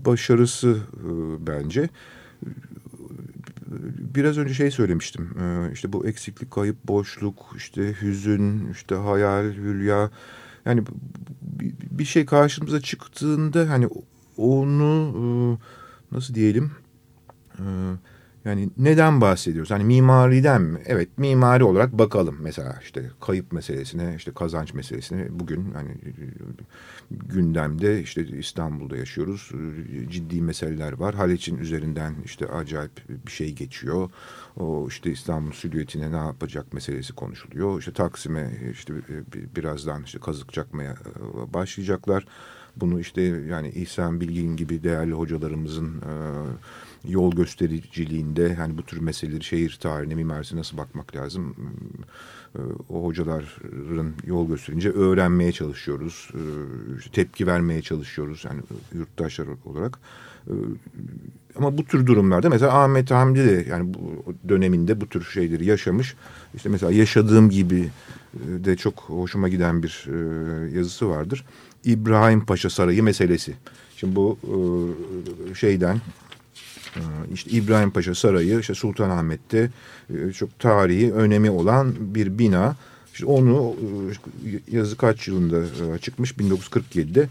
başarısı bence biraz önce şey söylemiştim. Ee, işte bu eksiklik, kayıp, boşluk, işte hüzün, işte hayal, hülya. Yani bir şey karşımıza çıktığında hani onu e, nasıl diyelim e, yani neden bahsediyoruz? Hani mimariden mi? Evet mimari olarak bakalım mesela işte kayıp meselesine, işte kazanç meselesine. Bugün hani gündemde işte İstanbul'da yaşıyoruz. Ciddi meseleler var. Haliç'in üzerinden işte acayip bir şey geçiyor. O işte İstanbul silüetine ne yapacak meselesi konuşuluyor. İşte Taksim'e işte birazdan işte kazık çakmaya e, başlayacaklar. Bunu işte yani İhsan Bilgin gibi değerli hocalarımızın yol göstericiliğinde hani bu tür meseleleri şehir tarihine mimarisi nasıl bakmak lazım? E, o hocaların yol gösterince öğrenmeye çalışıyoruz e, işte tepki vermeye çalışıyoruz yani yurttaşlar olarak. E, ama bu tür durumlarda mesela Ahmet Hamdi de yani bu döneminde bu tür şeyleri yaşamış. İşte mesela yaşadığım gibi de çok hoşuma giden bir yazısı vardır. İbrahim Paşa Sarayı meselesi. Şimdi bu şeyden ee, işte İbrahim Paşa Sarayı işte Sultanahmet'te e, çok tarihi önemi olan bir bina. İşte onu e, yazı kaç yılında e, çıkmış 1947'de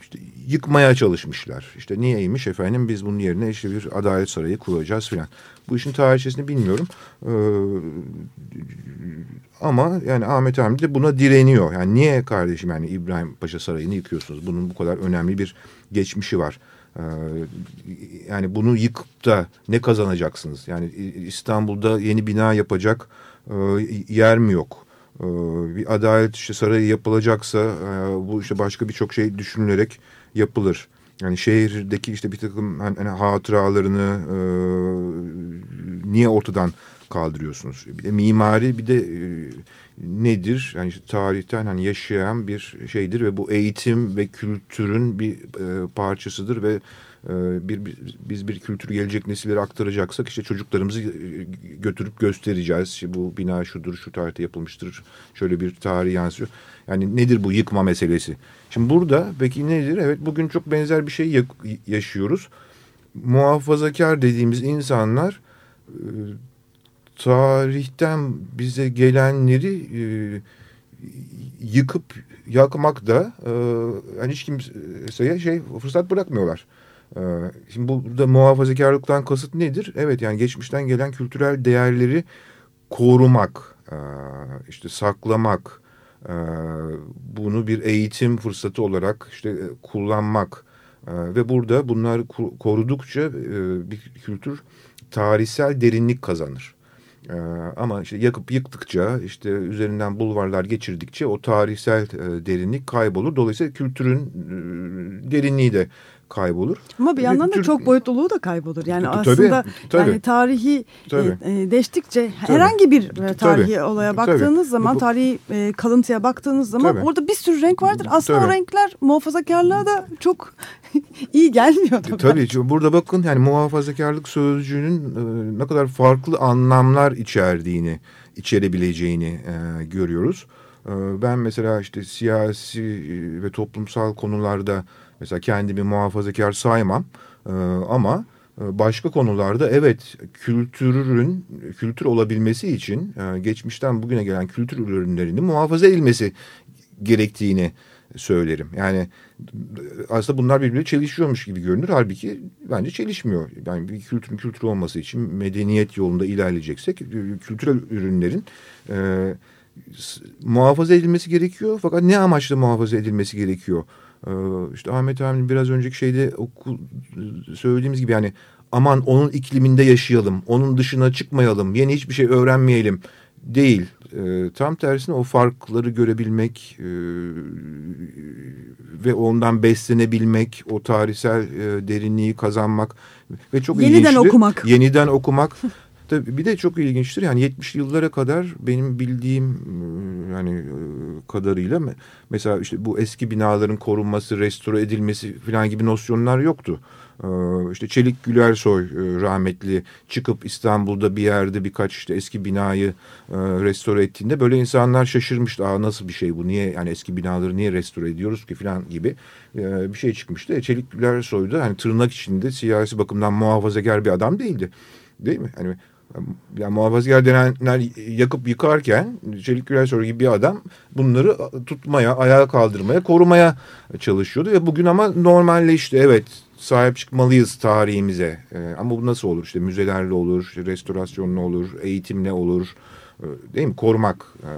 işte yıkmaya çalışmışlar. İşte niyeymiş efendim biz bunun yerine işte bir adalet sarayı kuracağız filan. Bu işin tarihçesini bilmiyorum. Ama yani Ahmet Hamdi de buna direniyor. Yani niye kardeşim yani İbrahim Paşa Sarayı'nı yıkıyorsunuz? Bunun bu kadar önemli bir geçmişi var. Ee, yani bunu yıkıp da ne kazanacaksınız? Yani İstanbul'da yeni bina yapacak e, yer mi yok? Ee, bir adalet işte sarayı yapılacaksa e, bu işte başka birçok şey düşünülerek yapılır. Yani şehirdeki işte bir takım hani, hani hatıralarını e, niye ortadan kaldırıyorsunuz? Bir de mimari bir de nedir? Yani işte tarihten hani yaşayan bir şeydir ve bu eğitim ve kültürün bir e, parçasıdır ve e, bir, biz bir kültür gelecek nesillere aktaracaksak işte çocuklarımızı e, götürüp göstereceğiz. İşte bu bina şudur, şu tarihte yapılmıştır. Şöyle bir tarih yansıyor. Yani nedir bu yıkma meselesi? Şimdi burada peki nedir? Evet bugün çok benzer bir şey yaşıyoruz. Muhafazakar dediğimiz insanlar e, tarihten bize gelenleri e, yıkıp yakmak da e, yani hiç kimseye şey fırsat bırakmıyorlar. E, şimdi burada muhafazakarlıktan kasıt nedir? Evet yani geçmişten gelen kültürel değerleri korumak, e, işte saklamak, e, bunu bir eğitim fırsatı olarak işte e, kullanmak e, ve burada bunlar korudukça e, bir kültür tarihsel derinlik kazanır. Ee, ama işte yakıp yıktıkça işte üzerinden bulvarlar geçirdikçe o tarihsel e, derinlik kaybolur. Dolayısıyla kültürün e, derinliği de kaybolur. Ama bir yandan da çok boyutluluğu da kaybolur. Yani tabii, aslında tabii. yani tarihi tabii. E, deştikçe tabii. herhangi bir e, tarihi tabii. olaya baktığınız tabii. zaman, tarihi e, kalıntıya baktığınız zaman tabii. orada bir sürü renk vardır. Aslında tabii. o renkler muhafazakarlığa da çok iyi gelmiyor. Da tabii belki. burada bakın yani muhafazakarlık sözcüğünün e, ne kadar farklı anlamlar içerdiğini, içerebileceğini e, görüyoruz. E, ben mesela işte siyasi e, ve toplumsal konularda Mesela kendimi muhafazakar saymam e, ama e, başka konularda evet kültürün kültür olabilmesi için e, geçmişten bugüne gelen kültür ürünlerinin muhafaza edilmesi gerektiğini söylerim. Yani aslında bunlar birbirine çelişiyormuş gibi görünür. Halbuki bence çelişmiyor. Yani bir kültürün kültür olması için medeniyet yolunda ilerleyeceksek kültürel ürünlerin e, muhafaza edilmesi gerekiyor. Fakat ne amaçla muhafaza edilmesi gerekiyor? Ee, işte Ahmet abinin biraz önceki şeyde oku, söylediğimiz gibi yani aman onun ikliminde yaşayalım, onun dışına çıkmayalım, yeni hiçbir şey öğrenmeyelim değil. E, tam tersine o farkları görebilmek e, ve ondan beslenebilmek, o tarihsel e, derinliği kazanmak ve çok yeniden ilginçtir. okumak. Yeniden okumak. Tabii bir de çok ilginçtir yani 70'li yıllara kadar benim bildiğim ıı, yani ıı, kadarıyla mesela işte bu eski binaların korunması, restore edilmesi falan gibi nosyonlar yoktu. İşte Çelik Gülersoy ıı, rahmetli çıkıp İstanbul'da bir yerde birkaç işte eski binayı restore ettiğinde böyle insanlar şaşırmıştı. Aa nasıl bir şey bu? Niye yani eski binaları niye restore ediyoruz ki falan gibi bir şey çıkmıştı. E, Çelik Gülersoy da hani tırnak içinde siyasi bakımdan muhafazakar bir adam değildi. Değil mi? Hani yani muhafazakar denenler yakıp yıkarken Çelik Gülersoy gibi bir adam bunları tutmaya, ayağa kaldırmaya, korumaya çalışıyordu. Ve bugün ama normalleşti. Evet sahip çıkmalıyız tarihimize. Ee, ama bu nasıl olur? İşte müzelerle olur, işte restorasyonla olur, eğitimle olur. Ee, değil mi? Korumak. Ee,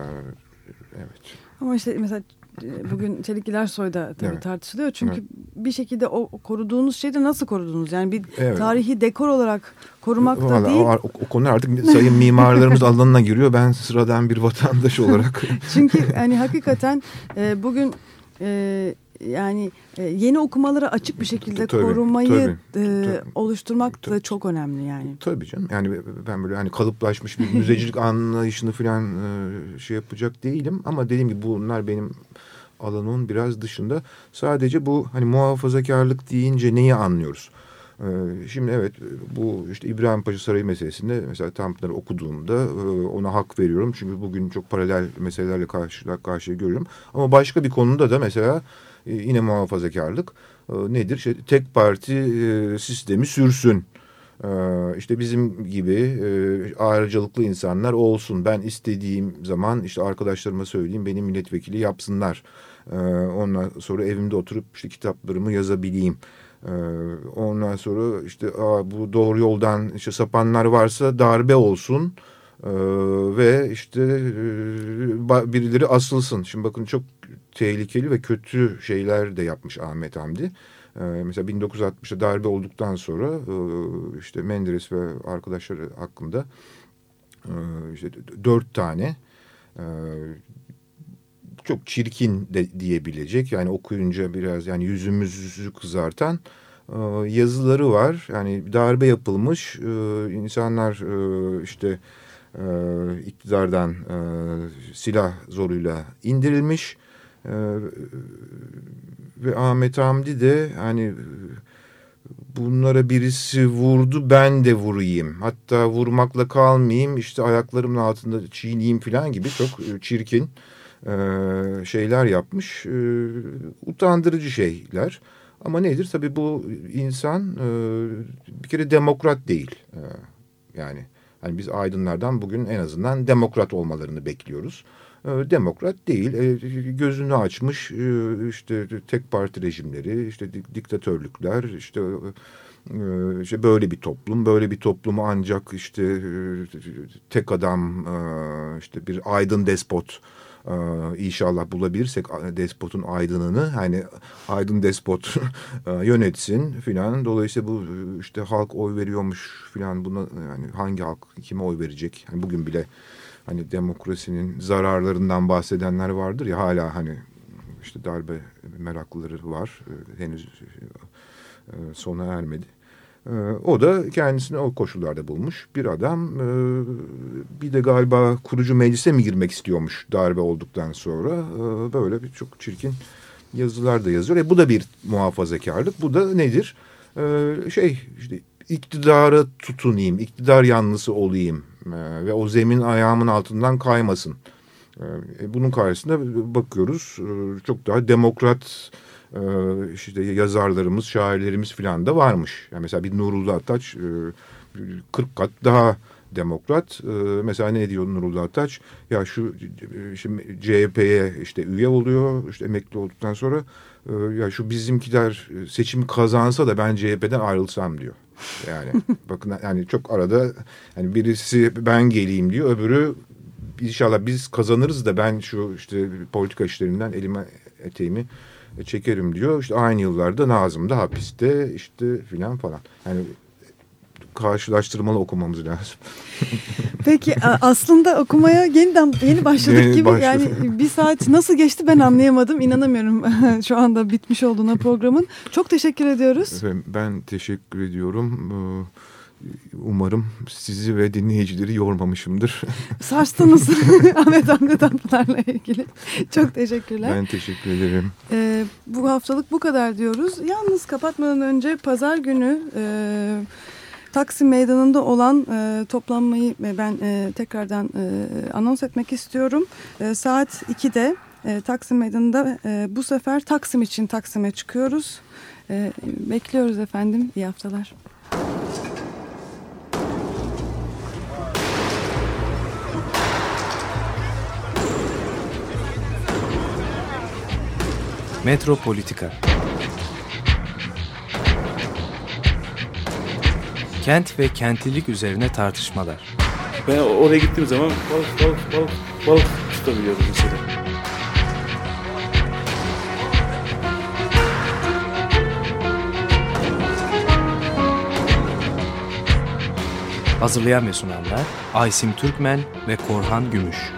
evet. Ama işte mesela e, bugün Çelik soyda tabii evet. tartışılıyor. Çünkü evet. bir şekilde o koruduğunuz şeyi de nasıl korudunuz? Yani bir evet. tarihi dekor olarak korumak da değil. O, o, o konu artık sayın mimarlarımız alanına giriyor. Ben sıradan bir vatandaş olarak. Çünkü hani hakikaten e, bugün e, yani e, yeni okumalara açık bir şekilde Tabii, korumayı tabii, e, tabii. oluşturmak da Tabii. çok önemli yani. Tabii canım. Yani ben böyle hani kalıplaşmış bir müzecilik anlayışını falan e, şey yapacak değilim. Ama dediğim gibi bunlar benim alanımın biraz dışında. Sadece bu hani muhafazakarlık deyince neyi anlıyoruz? E, Şimdi evet bu işte İbrahim Paşa Sarayı meselesinde mesela Tanpınar'ı okuduğumda e, ona hak veriyorum. Çünkü bugün çok paralel meselelerle karşı karşıya görüyorum. Ama başka bir konuda da mesela e, yine muhafazakarlık e, nedir? İşte tek parti sistemi sürsün. Ee, işte bizim gibi ayrıcalıklı insanlar olsun. Ben istediğim zaman işte arkadaşlarıma söyleyeyim benim milletvekili yapsınlar. Ee, ondan sonra evimde oturup işte kitaplarımı yazabileyim. Ee, ondan sonra işte bu doğru yoldan işte sapanlar varsa darbe olsun. Ee, ve işte e, birileri asılsın. Şimdi bakın çok tehlikeli ve kötü şeyler de yapmış Ahmet Hamdi. Ee, mesela 1960'da darbe olduktan sonra e, işte Menderes ve arkadaşları hakkında e, işte dört tane çok çirkin de diyebilecek yani okuyunca biraz yani yüzümüzü kızartan e, yazıları var. Yani darbe yapılmış e, insanlar e, işte e, iktidardan e, silah zoruyla indirilmiş. E, ve Ahmet Hamdi de hani bunlara birisi vurdu ben de vurayım. Hatta vurmakla kalmayayım işte ayaklarımın altında çiğneyim falan gibi çok e, çirkin e, şeyler yapmış. E, utandırıcı şeyler. Ama nedir? Tabii bu insan e, bir kere demokrat değil. E, yani hani biz aydınlardan bugün en azından demokrat olmalarını bekliyoruz. E, demokrat değil. E, gözünü açmış e, işte tek parti rejimleri, işte dik- diktatörlükler, işte işte böyle bir toplum, böyle bir toplumu ancak işte tek adam, işte bir aydın despot e, inşallah bulabilirsek despotun aydınını hani aydın despot e, yönetsin filan. Dolayısıyla bu e, işte halk oy veriyormuş filan buna yani hangi halk kime oy verecek? Hani bugün bile hani demokrasinin zararlarından bahsedenler vardır ya hala hani işte darbe meraklıları var. E, henüz e, sona ermedi. E, O da kendisini o koşullarda bulmuş bir adam. E, Bir de galiba kurucu meclise mi girmek istiyormuş darbe olduktan sonra. E, Böyle bir çok çirkin yazılar da yazıyor. E bu da bir muhafazakarlık. Bu da nedir? Şey işte iktidara tutunayım, iktidar yanlısı olayım e, ve o zemin ayağımın altından kaymasın. E, Bunun karşısında bakıyoruz e, çok daha demokrat e, işte yazarlarımız, şairlerimiz falan da varmış. Yani mesela bir Nurullah Ataç e, 40 kat daha demokrat. E, mesela ne diyor Nurullah Ataç? Ya şu e, şimdi CHP'ye işte üye oluyor, işte emekli olduktan sonra e, ya şu bizimkiler seçimi kazansa da ben CHP'den ayrılsam diyor. Yani bakın yani çok arada yani birisi ben geleyim diyor, öbürü inşallah biz kazanırız da ben şu işte politika işlerinden elime eteğimi çekerim diyor. İşte aynı yıllarda Nazım da hapiste işte filan falan. Yani karşılaştırmalı okumamız lazım. Peki aslında okumaya yeniden yeni başladık Yeni gibi başladık. yani bir saat nasıl geçti ben anlayamadım inanamıyorum şu anda bitmiş olduğuna programın. Çok teşekkür ediyoruz. Efendim, ben teşekkür ediyorum. Ee, Umarım sizi ve dinleyicileri yormamışımdır. Sarstınız Ahmet Hamdi Tanpınar'la ilgili. Çok teşekkürler. Ben teşekkür ederim. Ee, bu haftalık bu kadar diyoruz. Yalnız kapatmadan önce pazar günü e, Taksim Meydanı'nda olan e, toplanmayı ben e, tekrardan e, anons etmek istiyorum. E, saat 2'de e, Taksim Meydanı'nda e, bu sefer Taksim için Taksim'e çıkıyoruz. E, bekliyoruz efendim. İyi haftalar. Metropolitika Kent ve kentlilik üzerine tartışmalar. Ben oraya gittiğim zaman balık balık balık balık tutabiliyorum mesela. Hazırlayan ve sunanlar Aysim Türkmen ve Korhan Gümüş.